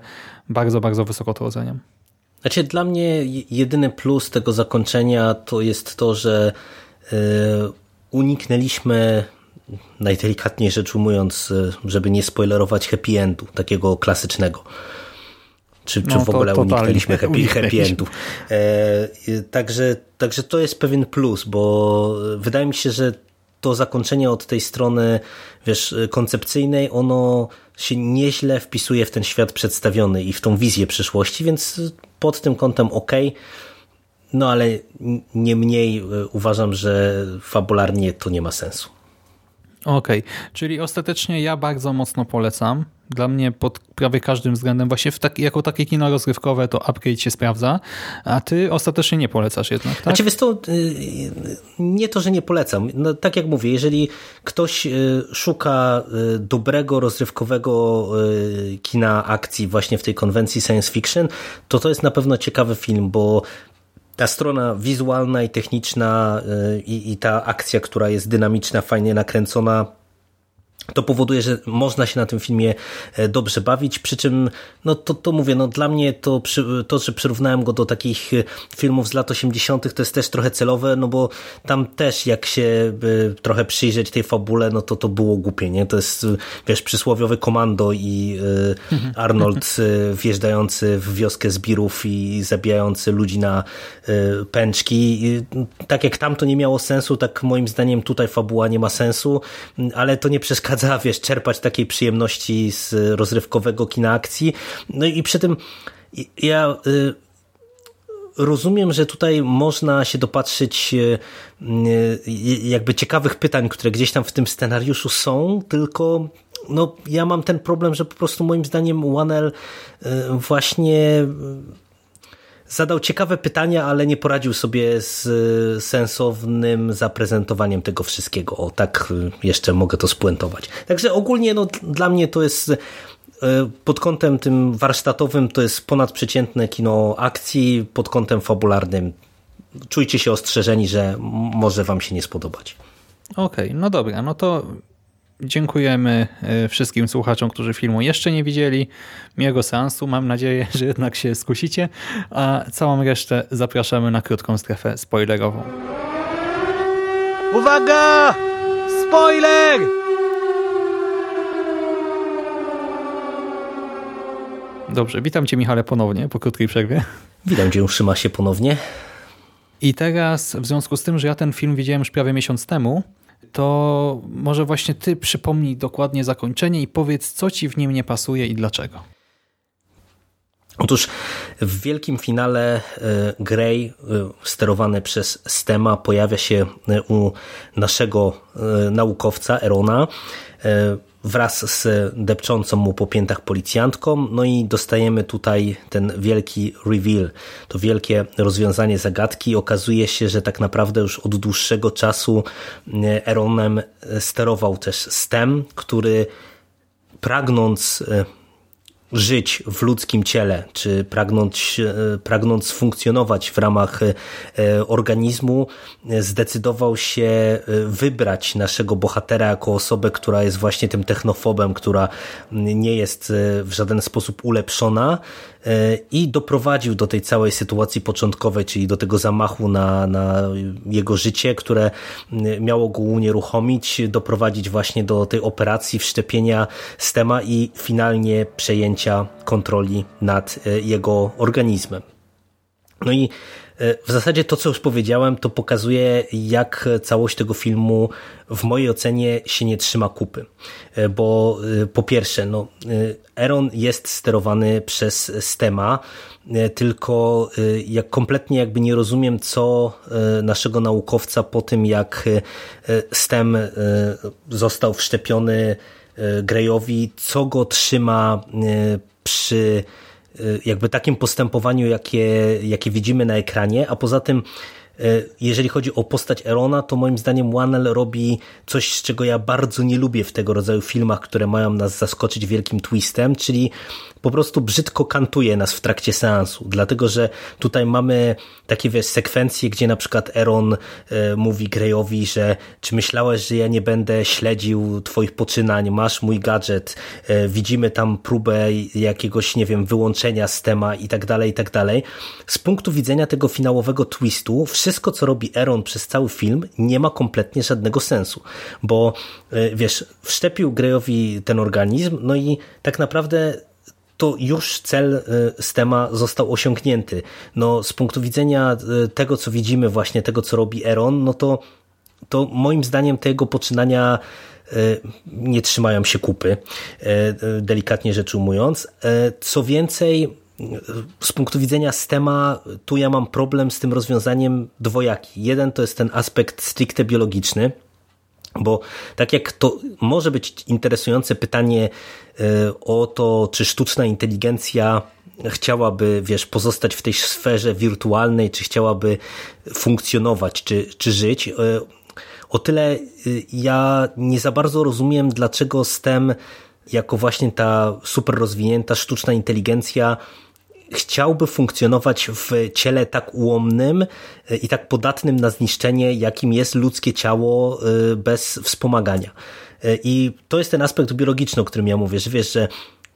bardzo, bardzo wysoko to oceniam. Znaczy dla mnie jedyny plus tego zakończenia to jest to, że yy, uniknęliśmy najdelikatniej rzecz ujmując, e, żeby nie spoilerować happy endu, takiego klasycznego. Czy, czy no, w ogóle uniknęliśmy happy, happy endów. E, także, także to jest pewien plus, bo wydaje mi się, że to zakończenie od tej strony, wiesz, koncepcyjnej, ono się nieźle wpisuje w ten świat przedstawiony i w tą wizję przyszłości, więc pod tym kątem ok. No ale nie mniej e, uważam, że fabularnie to nie ma sensu. Okej, okay. czyli ostatecznie ja bardzo mocno polecam. Dla mnie pod prawie każdym względem, właśnie jako takie kino rozgrywkowe to upgrade się sprawdza, a ty ostatecznie nie polecasz jednak, tak? Znaczy, wiesz to, y, nie to, że nie polecam. No, tak jak mówię, jeżeli ktoś y, szuka y, dobrego, rozrywkowego kina akcji właśnie w tej konwencji science fiction, to to jest na pewno ciekawy film, bo ta strona wizualna i techniczna y, i, i ta akcja, która jest dynamiczna, fajnie nakręcona, to powoduje, że można się na tym filmie e, dobrze bawić, przy czym, no to, to mówię, no dla mnie to, to, że przyrównałem go do takich e, filmów z lat 80., to jest też trochę celowe, no bo tam też jak się e, trochę przyjrzeć tej fabule, no to to było głupie, nie? To jest, wiesz, przysłowiowy komando i Arnold wjeżdżający w wioskę zbirów i zabijający ludzi na pęczki. Tak jak tam to nie miało sensu, tak moim zdaniem tutaj fabuła nie ma sensu, ale to nie przeszkadza przeszkadza, wiesz, czerpać takiej przyjemności z rozrywkowego kina akcji. No i przy tym ja y, rozumiem, że tutaj można się dopatrzyć y, y, jakby ciekawych pytań, które gdzieś tam w tym scenariuszu są, tylko no, ja mam ten problem, że po prostu moim zdaniem Wanel właśnie zadał ciekawe pytania, ale nie poradził sobie z e, sensownym zaprezentowaniem tego wszystkiego. O, tak e, jeszcze mogę to spuentować. Także ogólnie no, dla mnie to jest e, pod kątem tym warsztatowym to jest ponadprzeciętne kino akcji, pod kątem fabularnym czujcie się ostrzeżeni, że może wam się nie spodobać. Okej, okay, no dobra, no to Dziękujemy e, wszystkim słuchaczom, którzy filmu jeszcze nie widzieli. Miłego seansu. Mam nadzieję, [LAUGHS] że jednak się skusicie. A całą resztę zapraszamy na krótką strefę spoilerową. Uwaga! Spoiler! Dobrze, witam Cię Michale ponownie po krótkiej przerwie. Witam Cię Szymasie ponownie. I teraz w związku z tym, że ja ten film widziałem już prawie miesiąc temu, to może właśnie ty przypomnij dokładnie zakończenie i powiedz, co ci w nim nie pasuje i dlaczego. Otóż w wielkim finale Grey, sterowany przez Stema, pojawia się u naszego naukowca Erona wraz z depczącą mu po piętach policjantką. No i dostajemy tutaj ten wielki reveal, to wielkie rozwiązanie zagadki. Okazuje się, że tak naprawdę już od dłuższego czasu Eronem sterował też Stem, który pragnąc żyć w ludzkim ciele, czy pragnąć, e, pragnąc funkcjonować w ramach e, organizmu, zdecydował się e, wybrać naszego bohatera jako osobę, która jest właśnie tym technofobem, która nie jest w żaden sposób ulepszona, i doprowadził do tej całej sytuacji początkowej, czyli do tego zamachu na, na jego życie, które miało go unieruchomić, doprowadzić właśnie do tej operacji wszczepienia stema i finalnie przejęcia kontroli nad e, jego organizmem. No i w zasadzie to, co już powiedziałem, to pokazuje, jak całość tego filmu w mojej ocenie się nie trzyma kupy. E, bo po pierwsze, no, Eron jest sterowany przez Stema, tylko jak kompletnie jakby nie rozumiem, co naszego naukowca po tym, jak Stem został wszczepiony Greyowi, co go trzyma przy jakby takim postępowaniu, jakie, jakie widzimy na ekranie, a poza tym y, jeżeli chodzi o postać Erona, to moim zdaniem Wanel robi coś, z czego ja bardzo nie lubię w tego rodzaju filmach, które mają nas zaskoczyć wielkim twistem, czyli po prostu brzydko kantuje nas w trakcie seansu, dlatego że tutaj mamy takie wiesz, sekwencje, gdzie na przykład Eron e, mówi Greyowi, że czy myślałeś, że ja nie będę śledził twoich poczynań, masz mój gadżet, e, widzimy tam próbę jakiegoś, nie wiem, wyłączenia z tema i tak dalej, i tak dalej. Z punktu widzenia tego finałowego twistu, wszystko co robi Eron przez cały film nie ma kompletnie żadnego sensu, bo e, wiesz, wszczepił Greyowi ten organizm, no i tak naprawdę to już cel Stema y, został osiągnięty. No, z punktu widzenia y, tego, co widzimy, właśnie tego, co robi Eron, no to, to moim zdaniem te jego poczynania y, nie trzymają się kupy, delikatnie rzecz ujmując. Co więcej, z punktu widzenia Stema, tu ja mam problem z tym rozwiązaniem dwojaki. Jeden to jest ten aspekt stricte biologiczny, bo tak jak to może być interesujące pytanie e, o to, czy sztuczna inteligencja chciałaby, wiesz, pozostać w tej sferze wirtualnej, czy chciałaby funkcjonować, czy, czy żyć. E, o tyle e, ja nie za bardzo rozumiem, dlaczego STEM jako właśnie ta super rozwinięta sztuczna inteligencja chciałby funkcjonować w ciele tak ułomnym e, i tak podatnym na zniszczenie, jakim jest ludzkie ciało e, bez wspomagania. E, I to jest ten aspekt biologiczny, o którym ja mówię, że wiesz, że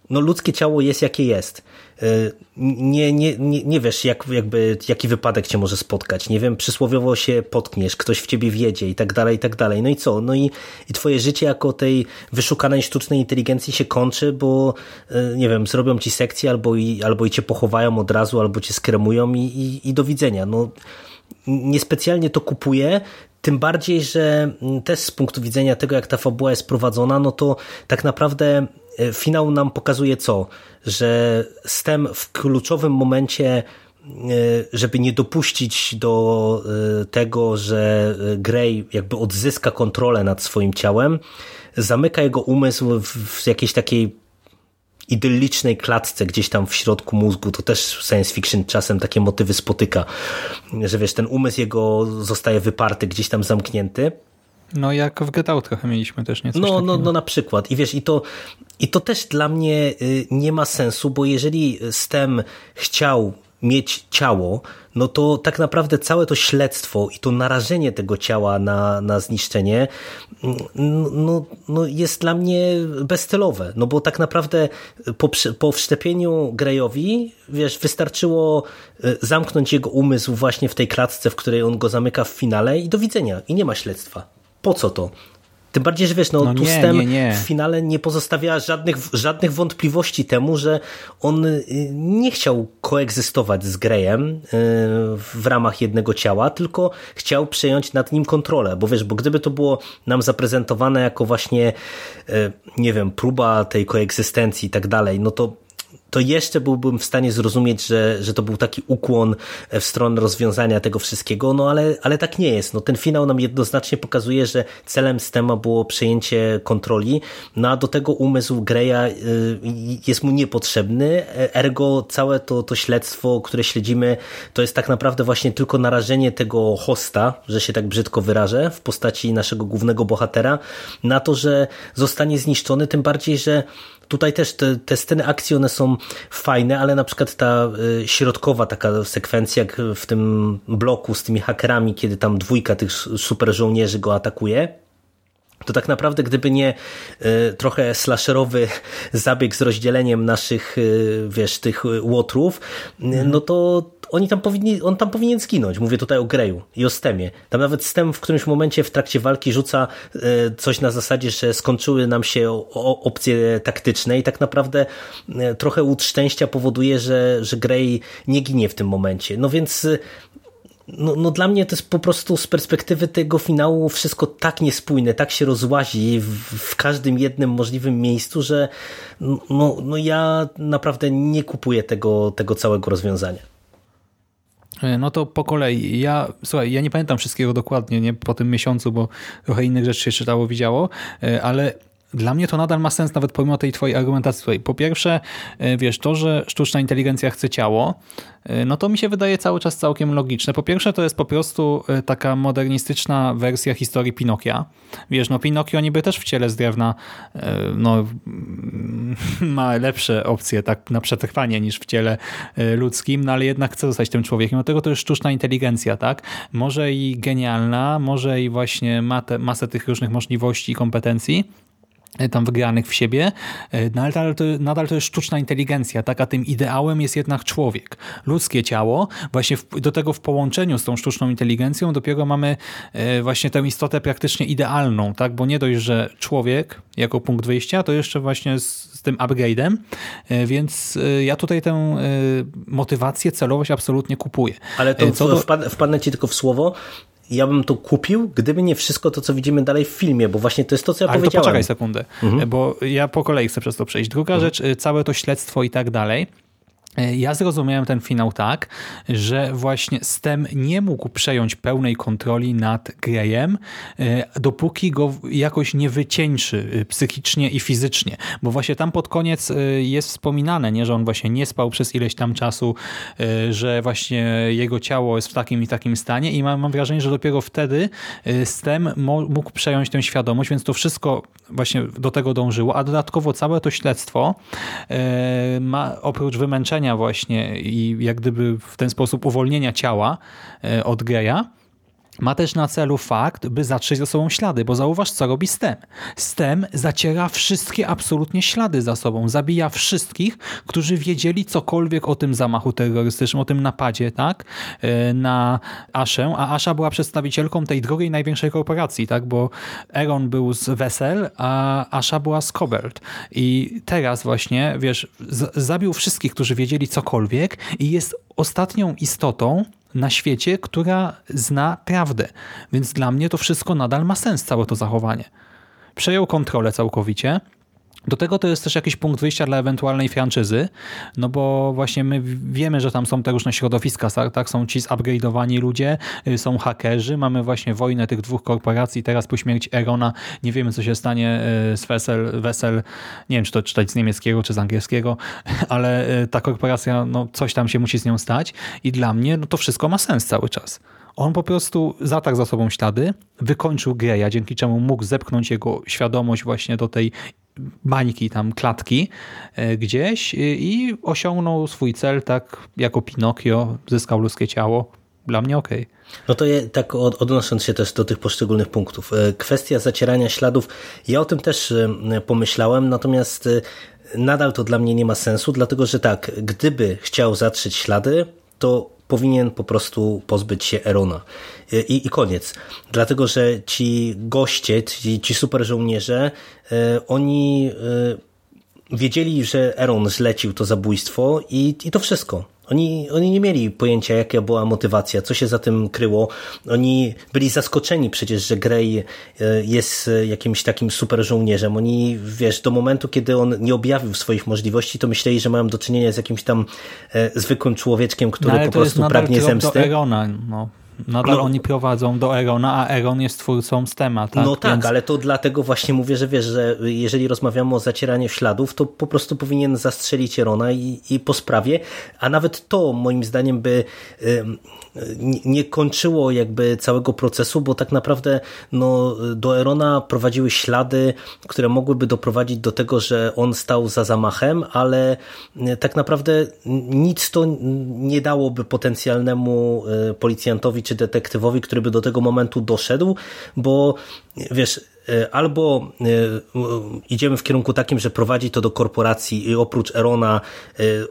no ludzkie ciało jest jakie jest. Y, nie, nie, nie, nie wiesz, jak, jakby, jaki wypadek cię może spotkać. Nie wiem, przysłowiowo się potkniesz, ktoś w ciebie wiedzie i tak dalej, i tak dalej. No i co? No i, i twoje życie jako tej wyszukanej sztucznej inteligencji się kończy, bo y, nie wiem, zrobią ci sekcję albo i, albo i cię pochowają od razu, albo cię skremują i, i, i do widzenia. No, niespecjalnie to kupuję, tym bardziej, że mm, też z punktu widzenia tego, jak ta fabuła jest prowadzona, no to tak naprawdę e, finał nam pokazuje co? Że STEM w kluczowym momencie e, żeby nie dopuścić do e, tego, że Grey jakby odzyska kontrolę nad swoim ciałem, zamyka jego umysł w jakiejś takiej idyllicznej klatce gdzieś tam w środku mózgu, to też science fiction czasem takie motywy spotyka, że wiesz, ten umysł jego zostaje wyparty, gdzieś tam zamknięty. No jak w Get Out trochę mieliśmy też, nie? Coś no, no, no na przykład. I wiesz, i to, i to też dla mnie y, nie ma sensu, bo jeżeli STEM chciał mieć ciało, no to tak naprawdę całe to śledztwo i to narażenie tego ciała na, na zniszczenie mm, no, no jest dla mnie bezcelowe, no bo tak naprawdę po, po wszczepieniu Greyowi, wiesz, wystarczyło y, zamknąć jego umysł właśnie w tej klatce, w której on go zamyka w finale i do widzenia i nie ma śledztwa. Po co to? Tym bardziej, że wiesz, no, no Tustem nie, nie, nie. w finale nie pozostawia żadnych, żadnych wątpliwości temu, że on y, nie chciał koegzystować z Greyem y, w ramach jednego ciała, tylko chciał przejąć nad nim kontrolę, bo wiesz, bo gdyby to było nam zaprezentowane jako właśnie, y, nie wiem, próba tej koegzystencji i tak dalej, no to to jeszcze byłbym w stanie zrozumieć, że, że to był taki ukłon w stronę rozwiązania tego wszystkiego, no ale, ale tak nie jest. No, ten finał nam jednoznacznie pokazuje, że celem Stema było przejęcie kontroli, no a do tego umysł Greya y, jest mu niepotrzebny, ergo całe to, to śledztwo, które śledzimy, to jest tak naprawdę właśnie tylko narażenie tego hosta, że się tak brzydko wyrażę, w postaci naszego głównego bohatera, na to, że zostanie zniszczony, tym bardziej, że Tutaj też te, te sceny akcji, one są fajne, ale na przykład ta y, środkowa taka sekwencja jak w tym bloku z tymi hakerami, kiedy tam dwójka tych super żołnierzy go atakuje, to tak naprawdę gdyby nie y, trochę slasherowy [LAUGHS] zabieg z rozdzieleniem naszych, y, wiesz, tych łotrów, mm. no to oni tam powinni, on tam powinien zginąć. Mówię tutaj o Greju i o Stemie. Tam nawet Stem w którymś momencie w trakcie walki rzuca y, coś na zasadzie, że skończyły nam się opcje taktyczne i tak naprawdę trochę łód szczęścia powoduje, że, że Grey nie ginie w tym momencie. No więc no, no dla mnie to jest po prostu z perspektywy tego finału wszystko tak niespójne, tak się rozłazi w, w każdym jednym możliwym miejscu, że no, no ja naprawdę nie kupuję tego, tego całego rozwiązania. E, no to po kolei. Ja, słuchaj, ja nie pamiętam wszystkiego dokładnie, nie po tym miesiącu, bo trochę innych rzeczy się czytało, widziało, e, ale dla mnie to nadal ma sens, nawet pomimo tej twojej argumentacji. Po pierwsze, e, wiesz, to, że sztuczna inteligencja chce ciało, e, no to mi się wydaje cały czas całkiem logiczne. Po pierwsze, to jest po prostu e, taka modernistyczna wersja historii Pinokia. Wiesz, no Pinokio niby też w ciele z drewna no, [LAUGHS] ma lepsze opcje tak na przetrwanie niż w ciele ludzkim, no ale jednak chce zostać tym człowiekiem. Do tego to jest sztuczna inteligencja, tak? Może i genialna, może i właśnie ma te, masę tych różnych możliwości i kompetencji, tam wygranych w siebie, e, no, nadal to, nadal to jest sztuczna inteligencja, tak? a tym ideałem jest jednak człowiek. Ludzkie ciało, właśnie w, do tego w połączeniu z tą sztuczną inteligencją dopiero mamy e, właśnie tę istotę praktycznie idealną, tak? bo nie dość, że człowiek jako punkt wyjścia, to jeszcze właśnie z, z tym upgrade'em, więc ja tutaj tę motywację, celowość absolutnie kupuję. Ale to Co do... wpadnę ci tylko w słowo, ja bym to kupił, gdyby nie wszystko to, co widzimy dalej w filmie, bo właśnie to jest to, co ja Ale powiedziałem. to poczekaj sekundę, mhm. bo ja po kolei chcę przez to przejść. Druga mhm. rzecz, y, całe to śledztwo i tak dalej, ja zrozumiałem ten finał tak, że właśnie Stem nie mógł przejąć pełnej kontroli nad Greyem, e, dopóki go jakoś nie wycieńczy e, psychicznie i fizycznie. Bo właśnie tam pod koniec jest wspominane, nie, że on właśnie nie spał przez ileś tam czasu, że właśnie jego ciało jest w takim i takim stanie i mam, mam wrażenie, że dopiero wtedy Stem mógł przejąć tę świadomość, więc to wszystko właśnie do tego dążyło, a dodatkowo całe to śledztwo ma oprócz wymęczenia właśnie i jak gdyby w ten sposób uwolnienia ciała e, od geja, ma też na celu fakt, by zatrzeć za sobą ślady, bo zauważ, co robi STEM. STEM zaciera wszystkie absolutnie ślady za sobą, zabija wszystkich, którzy wiedzieli cokolwiek o tym zamachu terrorystycznym, o tym napadzie tak, e, na Aszę, a Asha była przedstawicielką tej drugiej największej korporacji, tak, bo Eron był z Wesel, a Asha była z Cobalt. I teraz właśnie, wiesz, zabił wszystkich, którzy wiedzieli cokolwiek i jest ostatnią istotą, na świecie, która zna prawdę. Więc dla mnie to wszystko nadal ma sens, całe to zachowanie. Przejął kontrolę całkowicie, do tego to jest też jakiś punkt wyjścia dla ewentualnej franczyzy, no bo właśnie my wiemy, że tam są te różne środowiska, tak? Są ci zupgrade'owani ludzie, y, są hakerzy, mamy właśnie wojnę tych dwóch korporacji, teraz po śmierci Erona nie wiemy, co się stanie y, z Wesel, Wesel nie wiem, czy to czytać z niemieckiego, czy z angielskiego, [LAUGHS] ale y, ta korporacja, no coś tam się musi z nią stać i dla mnie no, to wszystko ma sens cały czas. On po prostu zatarł za sobą ślady, wykończył Greya, dzięki czemu mógł zepchnąć jego świadomość właśnie do tej bańki, tam klatki e, gdzieś i osiągnął swój cel tak jako Pinokio, zyskał ludzkie ciało. Dla mnie okej. Okay. No to je, tak odnosząc się też do tych poszczególnych punktów. E, kwestia zacierania śladów, ja o tym też e, pomyślałem, natomiast nadal to dla mnie nie ma sensu, dlatego że tak, gdyby chciał zatrzeć ślady, to powinien po prostu pozbyć się Erona. I, i koniec. Dlatego, że ci goście, ci, ci super żołnierze, e, oni e, wiedzieli, że Eron zlecił to zabójstwo i, i to wszystko. Oni, oni nie mieli pojęcia, jaka była motywacja, co się za tym kryło. Oni byli zaskoczeni przecież, że Grey e, jest jakimś takim super żołnierzem. Oni, wiesz, do momentu, kiedy on nie objawił swoich możliwości, to myśleli, że mają do czynienia z jakimś tam e, zwykłym człowieczkiem, który no, po prostu pragnie zemsty. Erona, no. Nadal No. oni prowadzą do Erona, a Eron jest twórcą Stema, tak? no tak, Więc- ale to dlatego właśnie mówię, że wiesz, że jeżeli rozmawiamy o zacieraniu śladów, to po prostu powinien zastrzelić Erona i, i po sprawie, a nawet to moim zdaniem by nie- kończyło jakby całego procesu, bo tak naprawdę no, do Erona prowadziły ślady, które mogłyby doprowadzić do tego, że on stał za zamachem, ale tak naprawdę nic to nie dałoby potencjalnemu y, policjantowi czy detektywowi, który by do tego momentu doszedł, bo wiesz, y, albo y, y, idziemy w kierunku takim, że prowadzi to do korporacji i oprócz Erona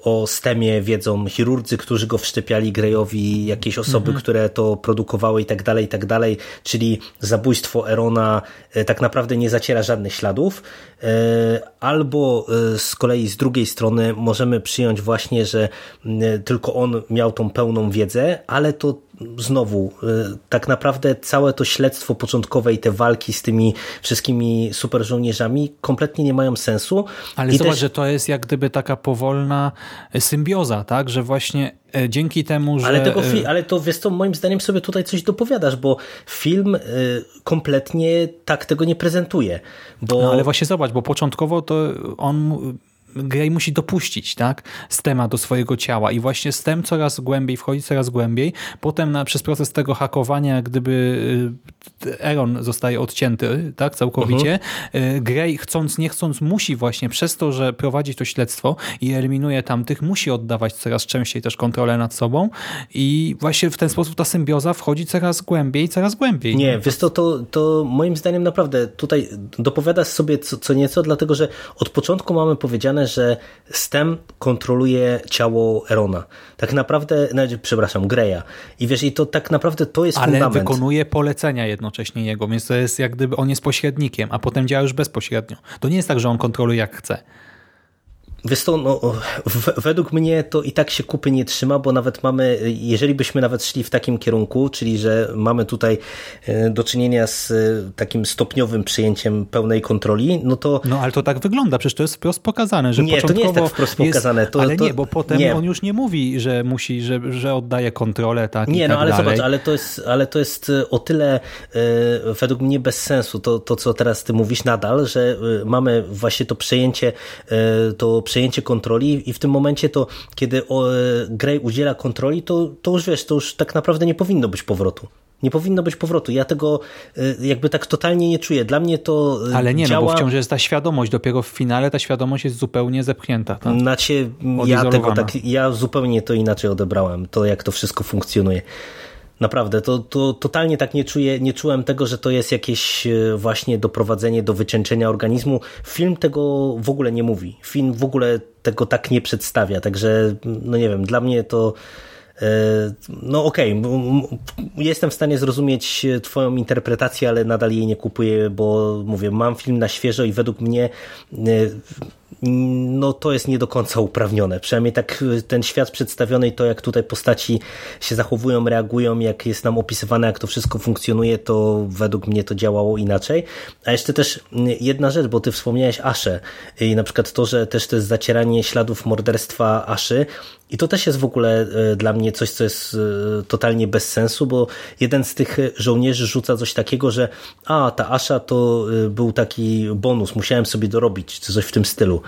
o STEMie wiedzą chirurdzy, którzy go wszczepiali Greyowi, jakieś osoby, które to produkowały i tak dalej, i tak dalej, czyli zabójstwo Erona tak naprawdę nie zaciera żadnych śladów, albo z kolei z drugiej strony możemy przyjąć właśnie, że tylko on miał tą pełną wiedzę, ale to znowu, y, tak naprawdę całe to śledztwo początkowe i te walki z tymi wszystkimi super żołnierzami kompletnie nie mają sensu. Ale I zobacz, też- że to jest jak gdyby taka powolna symbioza, tak? Że właśnie e, dzięki temu, że... Ale, tego fi- ale to wiesz co, moim zdaniem sobie tutaj coś dopowiadasz, bo film y, kompletnie tak tego nie prezentuje. Bo No ale właśnie zobacz, bo początkowo to on Grey musi dopuścić tak, Stema do swojego ciała i właśnie Stem coraz głębiej wchodzi, coraz głębiej. Potem na, przez proces tego hakowania, gdyby y, Eron zostaje odcięty tak, całkowicie. Y, Grey chcąc, nie chcąc musi właśnie przez to, że prowadzi to śledztwo i eliminuje tamtych, musi oddawać coraz częściej też kontrolę nad sobą i właśnie w ten sposób ta symbioza wchodzi coraz głębiej, coraz głębiej. Nie, wiesz to, to, to moim zdaniem naprawdę tutaj dopowiadasz sobie co, co nieco, dlatego że od początku mamy powiedziane, że STEM kontroluje ciało Erona. Tak naprawdę, znaczy, przepraszam, Greya. I wiesz, i to tak naprawdę to jest Ale fundament. wykonuje polecenia jednocześnie jego, więc to jest jak gdyby on jest pośrednikiem, a potem działa już bezpośrednio. To nie jest tak, że on kontroluje jak chce. Wiesz to, no, według mnie to i tak się kupy nie trzyma, bo nawet mamy, jeżeli byśmy nawet szli w takim kierunku, czyli że mamy tutaj e, do czynienia z e, takim stopniowym przyjęciem pełnej kontroli, no to No ale to tak wygląda, przecież to jest wprost pokazane, że Nie, to nie jest początkowo tak wprost pokazane, to- ale to- nie, bo potem nie. on już nie mówi, że musi, że, że oddaje kontrolę, tak Nie, tak no ale dalej. zobacz, ale to jest, ale to jest e, o tyle według mnie bez sensu, to, to co teraz ty mówisz nadal, że mamy właśnie to przejęcie, to przejęcie kontroli i w tym momencie to, kiedy Grey udziela kontroli, to, to już wiesz, to już tak naprawdę nie powinno być powrotu. Nie powinno być powrotu. Ja tego e, jakby tak totalnie nie czuję. Dla mnie to e, Ale nie, działa... no bo wciąż jest ta świadomość, dopiero w finale ta świadomość jest zupełnie zepchnięta. Tak? Znaczy, ja tego tak, ja zupełnie to inaczej odebrałem, to jak to wszystko funkcjonuje. Naprawdę, to, to totalnie tak nie czuję, nie czułem tego, że to jest jakieś e, właśnie doprowadzenie do wycieńczenia organizmu. Film tego w ogóle nie mówi. Film w ogóle tego tak nie przedstawia, także no nie wiem, dla mnie to e, no okej, m- jestem w stanie zrozumieć twoją interpretację, ale nadal jej nie kupuję, bo mówię, mam film na świeżo i według mnie e, no to jest nie do końca uprawnione. Przynajmniej tak y, ten świat przedstawiony i to, jak tutaj postaci się zachowują, reagują, jak jest nam opisywane, jak to wszystko funkcjonuje, to według mnie to działało inaczej. A jeszcze też y, jedna rzecz, bo ty wspomniałeś Aszę i na przykład to, że też to jest zacieranie śladów morderstwa Aszy i to też jest w ogóle y, dla mnie coś, co jest y, totalnie bez sensu, bo jeden z tych żołnierzy rzuca coś takiego, że a, ta Asza to był taki bonus, musiałem sobie dorobić, coś w tym stylu.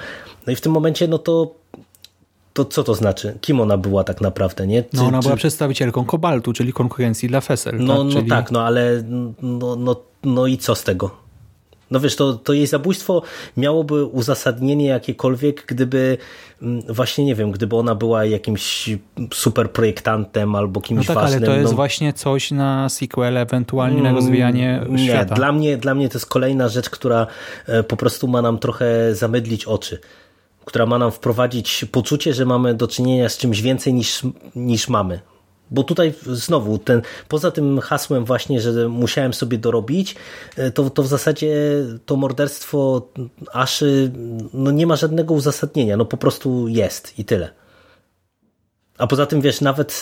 No i w tym momencie, no to to co to znaczy? Kim ona była tak naprawdę, nie? No ona czy- była przedstawicielką Kobaltu, czyli konkurencji dla Fessel. no, tak? no czyli... tak, no ale no, no, no i co z tego? No wiesz, to, to jej zabójstwo miałoby uzasadnienie jakiekolwiek, gdyby mm, właśnie, nie wiem, gdyby ona była jakimś super projektantem albo No kimś tak, ważnym. ale to jest no, właśnie coś na sequel, ewentualnie na rozwijanie nie, świata. Dla mnie, dla mnie to jest kolejna rzecz, która e, po prostu ma nam trochę zamydlić oczy. Która ma nam wprowadzić poczucie, że mamy do czynienia z czymś więcej niż, niż mamy. Bo tutaj znowu, ten, poza tym hasłem właśnie, że musiałem sobie dorobić, e, to, to w zasadzie to morderstwo Aszy no nie ma żadnego uzasadnienia, no po prostu jest i tyle. A poza tym, wiesz, nawet,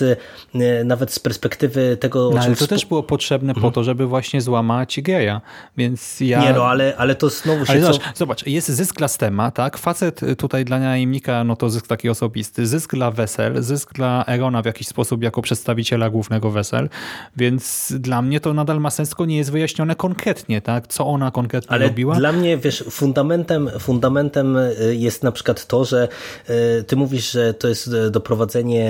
e, nawet z perspektywy tego... No, ale to też było potrzebne po to, żeby właśnie złamać geja, więc ja... Nie no, ale, ale to znowu się... Ale co... zobacz, zobacz, jest zysk dla Stema, tak? Facet tutaj dla najemnika, no to zysk taki osobisty. Zysk dla Wesel, zysk dla Erona w jakiś sposób jako przedstawiciela głównego Wesel, więc dla mnie to nadal ma sens, tylko nie jest wyjaśnione konkretnie, tak? Co ona konkretnie Ale robiła. dla mnie, wiesz, fundamentem, fundamentem y, jest na przykład to, że y, ty mówisz, że to jest y,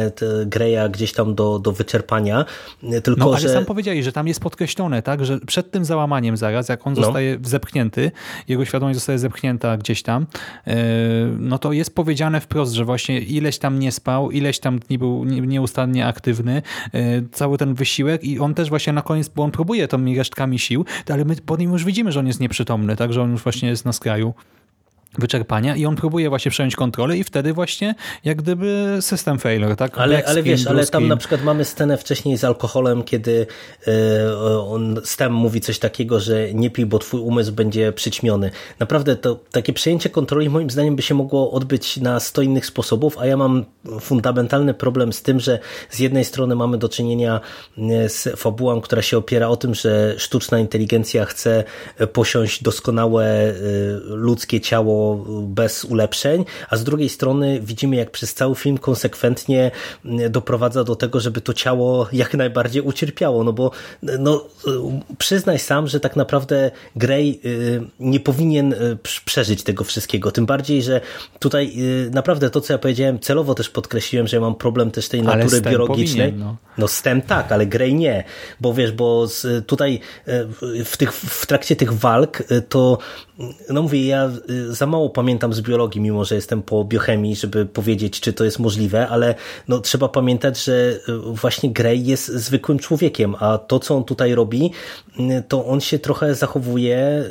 doprowadzenie Greya gdzieś tam do, do wyczerpania, tylko No ale że... sam powiedzieli, że tam jest podkreślone, tak, że przed tym załamaniem zaraz, jak on No. zostaje zepchnięty, jego świadomość zostaje zepchnięta gdzieś tam, yy, no to jest powiedziane wprost, że właśnie ileś tam nie spał, ileś tam dni był nie- nieustannie aktywny, yy, cały ten wysiłek i on też właśnie na koniec, bo on próbuje tymi resztkami sił, ale my po nim już widzimy, że on jest nieprzytomny, tak, że on już właśnie jest na skraju wyczerpania i on próbuje właśnie przejąć kontrolę i wtedy właśnie jak gdyby system failure, tak? Ale, ale wiesz, ale tam na przykład mamy scenę wcześniej z alkoholem, kiedy e, on Stem mówi coś takiego, że nie pij, bo twój umysł będzie przyćmiony. Naprawdę to takie przejęcie kontroli moim zdaniem by się mogło odbyć na 100 innych sposobów, a ja mam fundamentalny problem z tym, że z jednej strony mamy do czynienia e, z fabułą, która się opiera o tym, że sztuczna inteligencja chce e, posiąść doskonałe ludzkie ciało bez ulepszeń, a z drugiej strony widzimy, jak przez cały film konsekwentnie mm, doprowadza do tego, żeby to ciało jak najbardziej ucierpiało, no bo no, przyznaj sam, że tak naprawdę Grey y, nie powinien y, prz- przeżyć tego wszystkiego, tym bardziej, że tutaj y, naprawdę to, co ja powiedziałem, celowo też podkreśliłem, że ja mam problem też tej natury biologicznej. powinien, no. No STEM tak, ale Grey nie, bo wiesz, bo z, tutaj w, tych, w trakcie tych walk to, no mówię, ja za mało pamiętam z biologii, mimo że jestem po biochemii, żeby powiedzieć, czy to jest możliwe, ale no, trzeba pamiętać, że e, właśnie Grey jest zwykłym człowiekiem, a to, co on tutaj robi, m, to on się trochę zachowuje e,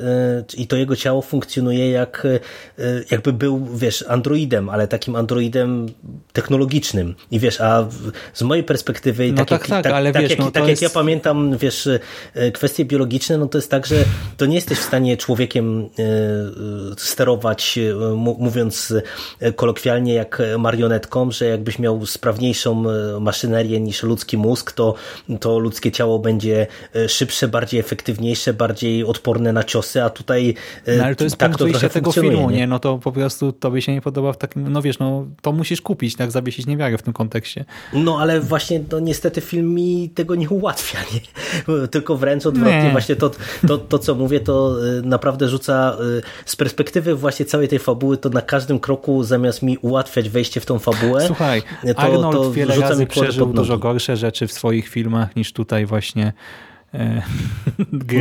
i to jego ciało funkcjonuje jak jakby był, wiesz, androidem, ale takim androidem technologicznym. I wiesz, a z mojej perspektywy No tak, tak, jak, tak, ale wiesz, jak, no tak jak jest- ja pamiętam, wiesz, kwestie biologiczne, no to jest tak, że to nie jesteś w stanie człowiekiem e, sterować, e, mówiąc e, kolokwialnie, jak marionetką, że jakbyś miał sprawniejszą e, maszynerię niż ludzki mózg, to, to ludzkie ciało będzie szybsze, bardziej efektywniejsze, bardziej odporne na ciosy, a tutaj No, ale to jest tak punkt to wyjścia tego filmu, nie? No to po prostu tobie się nie podoba w takim, no wiesz, no to musisz kupić, tak, zawiesić niewiarę w tym kontekście. No ale właśnie no, niestety film mi tego nie ułatwia, nie? tylko wręcz odwrotnie. Nie. Właśnie to, to, to, co mówię, to naprawdę rzuca z perspektywy właśnie całej tej fabuły, to na każdym kroku zamiast mi ułatwiać wejście w tą fabułę, Słuchaj, to, Arnold to wiele razy przeżył dużo gorsze rzeczy w swoich filmach niż tutaj właśnie [LAUGHS]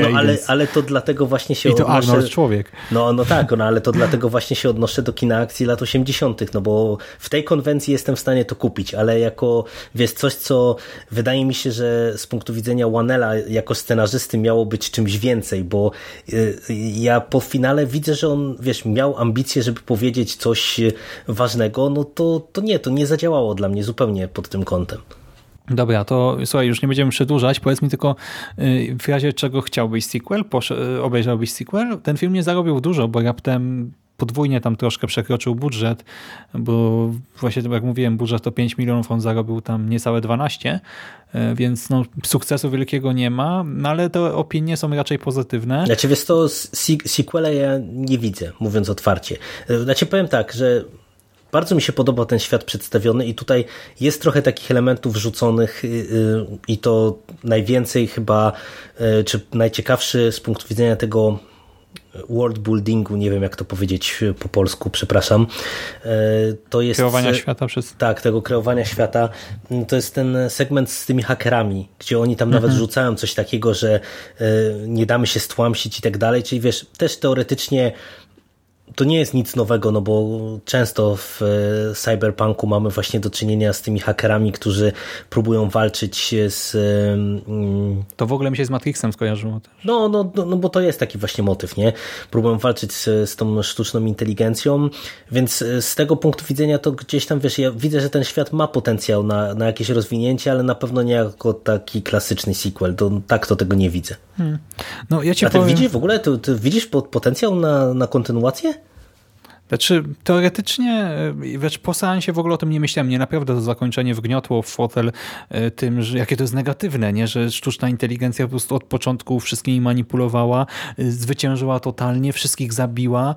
No ale, ale to dlatego właśnie się I to odnoszę... Arnold człowiek. No, no tak, no ale to dlatego właśnie się odnoszę do kina akcji lat 80., no bo w tej konwencji jestem w stanie to kupić, ale jako, wiesz, coś, co wydaje mi się, że z punktu widzenia Wanella jako scenarzysty miało być czymś więcej, bo y, ja po finale widzę, że on, wiesz, miał ambicje, żeby powiedzieć coś ważnego, no to, to nie, to nie zadziałało dla mnie zupełnie pod tym kątem. Dobra, to słuchaj, już nie będziemy przedłużać. Powiedz mi tylko, y, w razie czego chciałbyś sequel? Y, obejrzałbyś sequel? Ten film nie zarobił dużo, bo raptem podwójnie tam troszkę przekroczył budżet, bo właśnie tak jak mówiłem, budżet to 5 milionów, on zarobił tam niecałe 12, y, więc no, sukcesu wielkiego nie ma, no ale te opinie są raczej pozytywne. Znaczy, wiesz to sequela ja nie widzę, mówiąc otwarcie. Znaczy, powiem tak, że bardzo mi się podoba ten świat przedstawiony i tutaj jest trochę takich elementów wrzuconych y, y, i to najwięcej chyba, y, czy najciekawszy z punktu widzenia tego world buildingu, nie wiem jak to powiedzieć po polsku, przepraszam. To jest Kreowania świata przez... tak, tego kreowania świata. To jest ten segment z tymi hakerami, gdzie oni tam nawet rzucają coś takiego, że nie damy się stłamsić i tak dalej. Czyli wiesz, też teoretycznie to nie jest nic nowego, no bo często w e, cyberpunku mamy właśnie do czynienia z tymi hakerami, którzy próbują walczyć z. mm, To w ogóle mi się z Matrixem skojarzyło też. No, no, no, no bo to jest taki właśnie motyw, nie? Próbują walczyć z, z tą sztuczną inteligencją, więc e, z tego punktu widzenia to gdzieś tam, wiesz, ja widzę, że ten świat ma potencjał na, na jakieś rozwinięcie, ale na pewno nie jako taki klasyczny sequel. To, tak to tego nie widzę. No ja ci A ty powiem... widzisz w ogóle, ty, ty widzisz po- potencjał na, na kontynuację? Znaczy, teoretycznie, y, wręcz po seansie w ogóle o tym nie myślałem. Mnie naprawdę to zakończenie wgniotło w fotel y, tym, że jakie to jest negatywne, nie? że sztuczna inteligencja po prostu od początku wszystkimi manipulowała, y, zwyciężyła totalnie, wszystkich zabiła,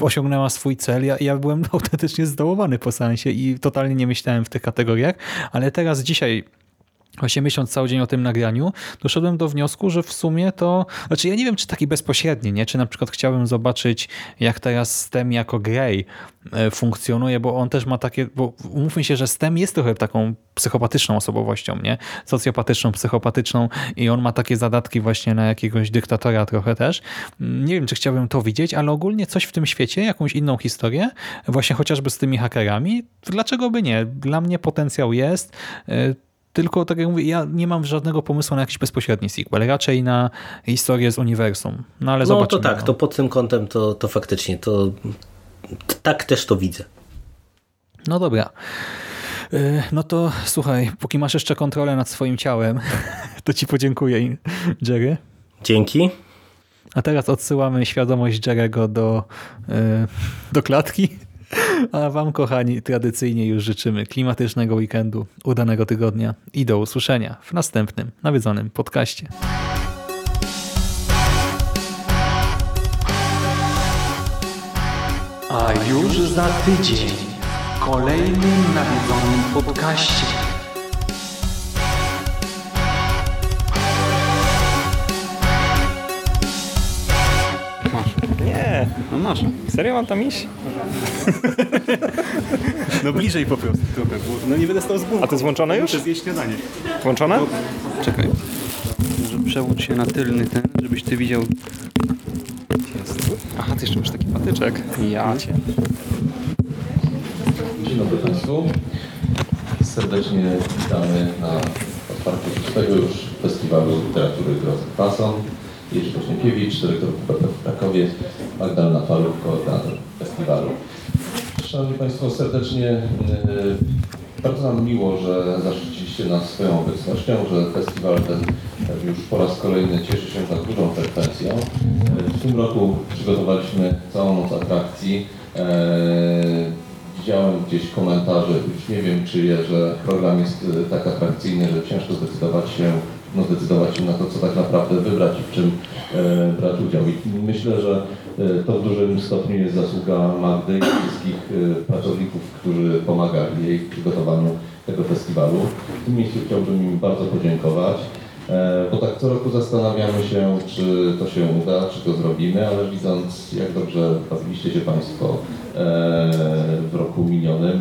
osiągnęła swój cel. Ja, ja byłem [LAUGHS] autentycznie zdołowany po seansie i totalnie nie myślałem w tych kategoriach, ale teraz dzisiaj właśnie myśląc cały dzień o tym nagraniu, doszedłem do wniosku, że w sumie to, znaczy ja nie wiem, czy taki bezpośredni, nie? czy na przykład chciałbym zobaczyć, jak teraz STEM jako Grey e, funkcjonuje, bo on też ma takie, bo umówmy się, że STEM jest trochę taką psychopatyczną osobowością, nie? Socjopatyczną, psychopatyczną i on ma takie zadatki właśnie na jakiegoś dyktatora trochę też. Nie wiem, czy chciałbym to widzieć, ale ogólnie coś w tym świecie, jakąś inną historię, właśnie chociażby z tymi hakerami, dlaczego by nie? Dla mnie potencjał jest, e, tylko, tak jak mówię, ja nie mam żadnego pomysłu na jakiś bezpośredni sequel, raczej na historię z uniwersum. No ale No zobaczymy. to tak, no. to pod tym kątem to, to faktycznie, to tak też to widzę. No dobra. Y, No to słuchaj, póki masz jeszcze kontrolę nad swoim ciałem, [LAUGHS] to ci podziękuję, Jerry. Dzięki. A teraz odsyłamy świadomość Jerego do, y, do klatki. [LAUGHS] A wam, kochani, tradycyjnie już życzymy klimatycznego weekendu, udanego tygodnia i do usłyszenia w następnym nawiedzonym podcaście. A już za tydzień w kolejnym nawiedzonym podcaście. No masz. Serio mam tam iść? [LAUGHS] No bliżej po prostu trochę, bo no nie będę stał z buntu. A to jest włączone już? Muszę zjeść śniadanie. Włączone? Czekaj. Może przełącz się na tylny ten, żebyś ty widział. Jest. Aha, ty jeszcze masz taki patyczek. Ja cię. Dzień dobry Państwu. Serdecznie witamy na otwarciu szóstego już Festiwalu Literatury Grozy Fason. Jerzy Kośniakiewicz, dyrektor WPP w Krakowie, Magdalena Faluk, koordynator festiwalu. Szanowni Państwo, serdecznie e, bardzo nam miło, że zaszczyciliście nas swoją obecnością, że festiwal ten już po raz kolejny cieszy się tak dużą frekwencją. E, W tym roku przygotowaliśmy całą moc atrakcji. E, Widziałem gdzieś komentarze, już nie wiem czyje, że program jest tak atrakcyjny, że ciężko zdecydować się, no zdecydować się na to, co tak naprawdę wybrać i w czym e, brać udział. I myślę, że to w dużym stopniu jest zasługa Magdy i wszystkich e, pracowników, którzy pomagali jej w przygotowaniu tego festiwalu. W tym miejscu chciałbym im bardzo podziękować. E, Bo tak co roku zastanawiamy się, czy to się uda, czy to zrobimy, ale widząc jak dobrze bawiliście się Państwo e, w roku minionym,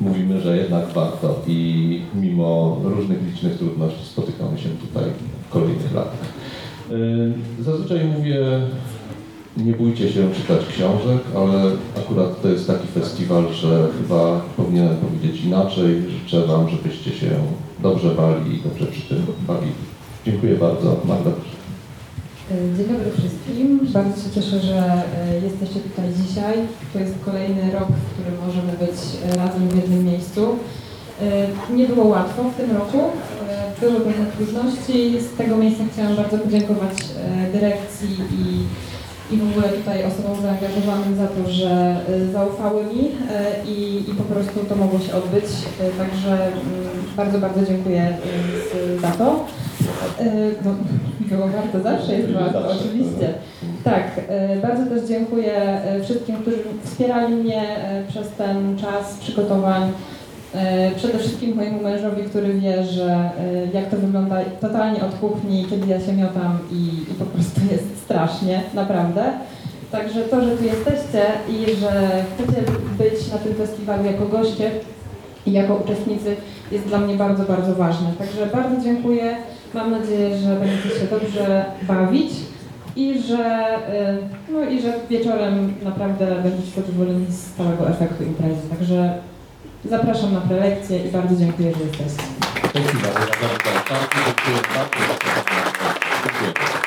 mówimy, że jednak warto i mimo różnych licznych trudności spotykamy się tutaj w kolejnych latach. E, Zazwyczaj mówię, nie bójcie się czytać książek, ale akurat to jest taki festiwal, że chyba powinienem powiedzieć inaczej. Życzę Wam, żebyście się dobrze bali i dobrze przy tym bawili. Dziękuję bardzo. Magda. proszę. Dzień dobry wszystkim. Bardzo się cieszę, że e, jesteście tutaj dzisiaj. To jest kolejny rok, w którym możemy być e, razem w jednym miejscu. E, Nie było łatwo w tym roku. E, Były pewne trudności. Z tego miejsca chciałam bardzo podziękować e, dyrekcji i, i w ogóle tutaj osobom zaangażowanym za to, że e, zaufały mi e, i, i po prostu to mogło się odbyć. E, Także mm, bardzo, bardzo dziękuję za to. No, [LAUGHS] było warto, zawsze jest warto, oczywiście. Tak, e, bardzo też dziękuję wszystkim, którzy wspierali mnie przez ten czas przygotowań. E, Przede wszystkim mojemu mężowi, który wie, że e, jak to wygląda totalnie od kuchni, kiedy ja się miotam i, i po prostu [LAUGHS] jest strasznie, naprawdę. Także to, że tu jesteście i że chcecie być na tym festiwalu jako goście i jako uczestnicy jest dla mnie bardzo, bardzo ważne. Także bardzo dziękuję. Mam nadzieję, że będziecie się dobrze bawić i że, y, no i że wieczorem naprawdę będziecie zadowoleni z całego efektu imprezy. Także zapraszam na prelekcję i bardzo dziękuję, że jesteście. Dziękuję bardzo. Dziękuję bardzo.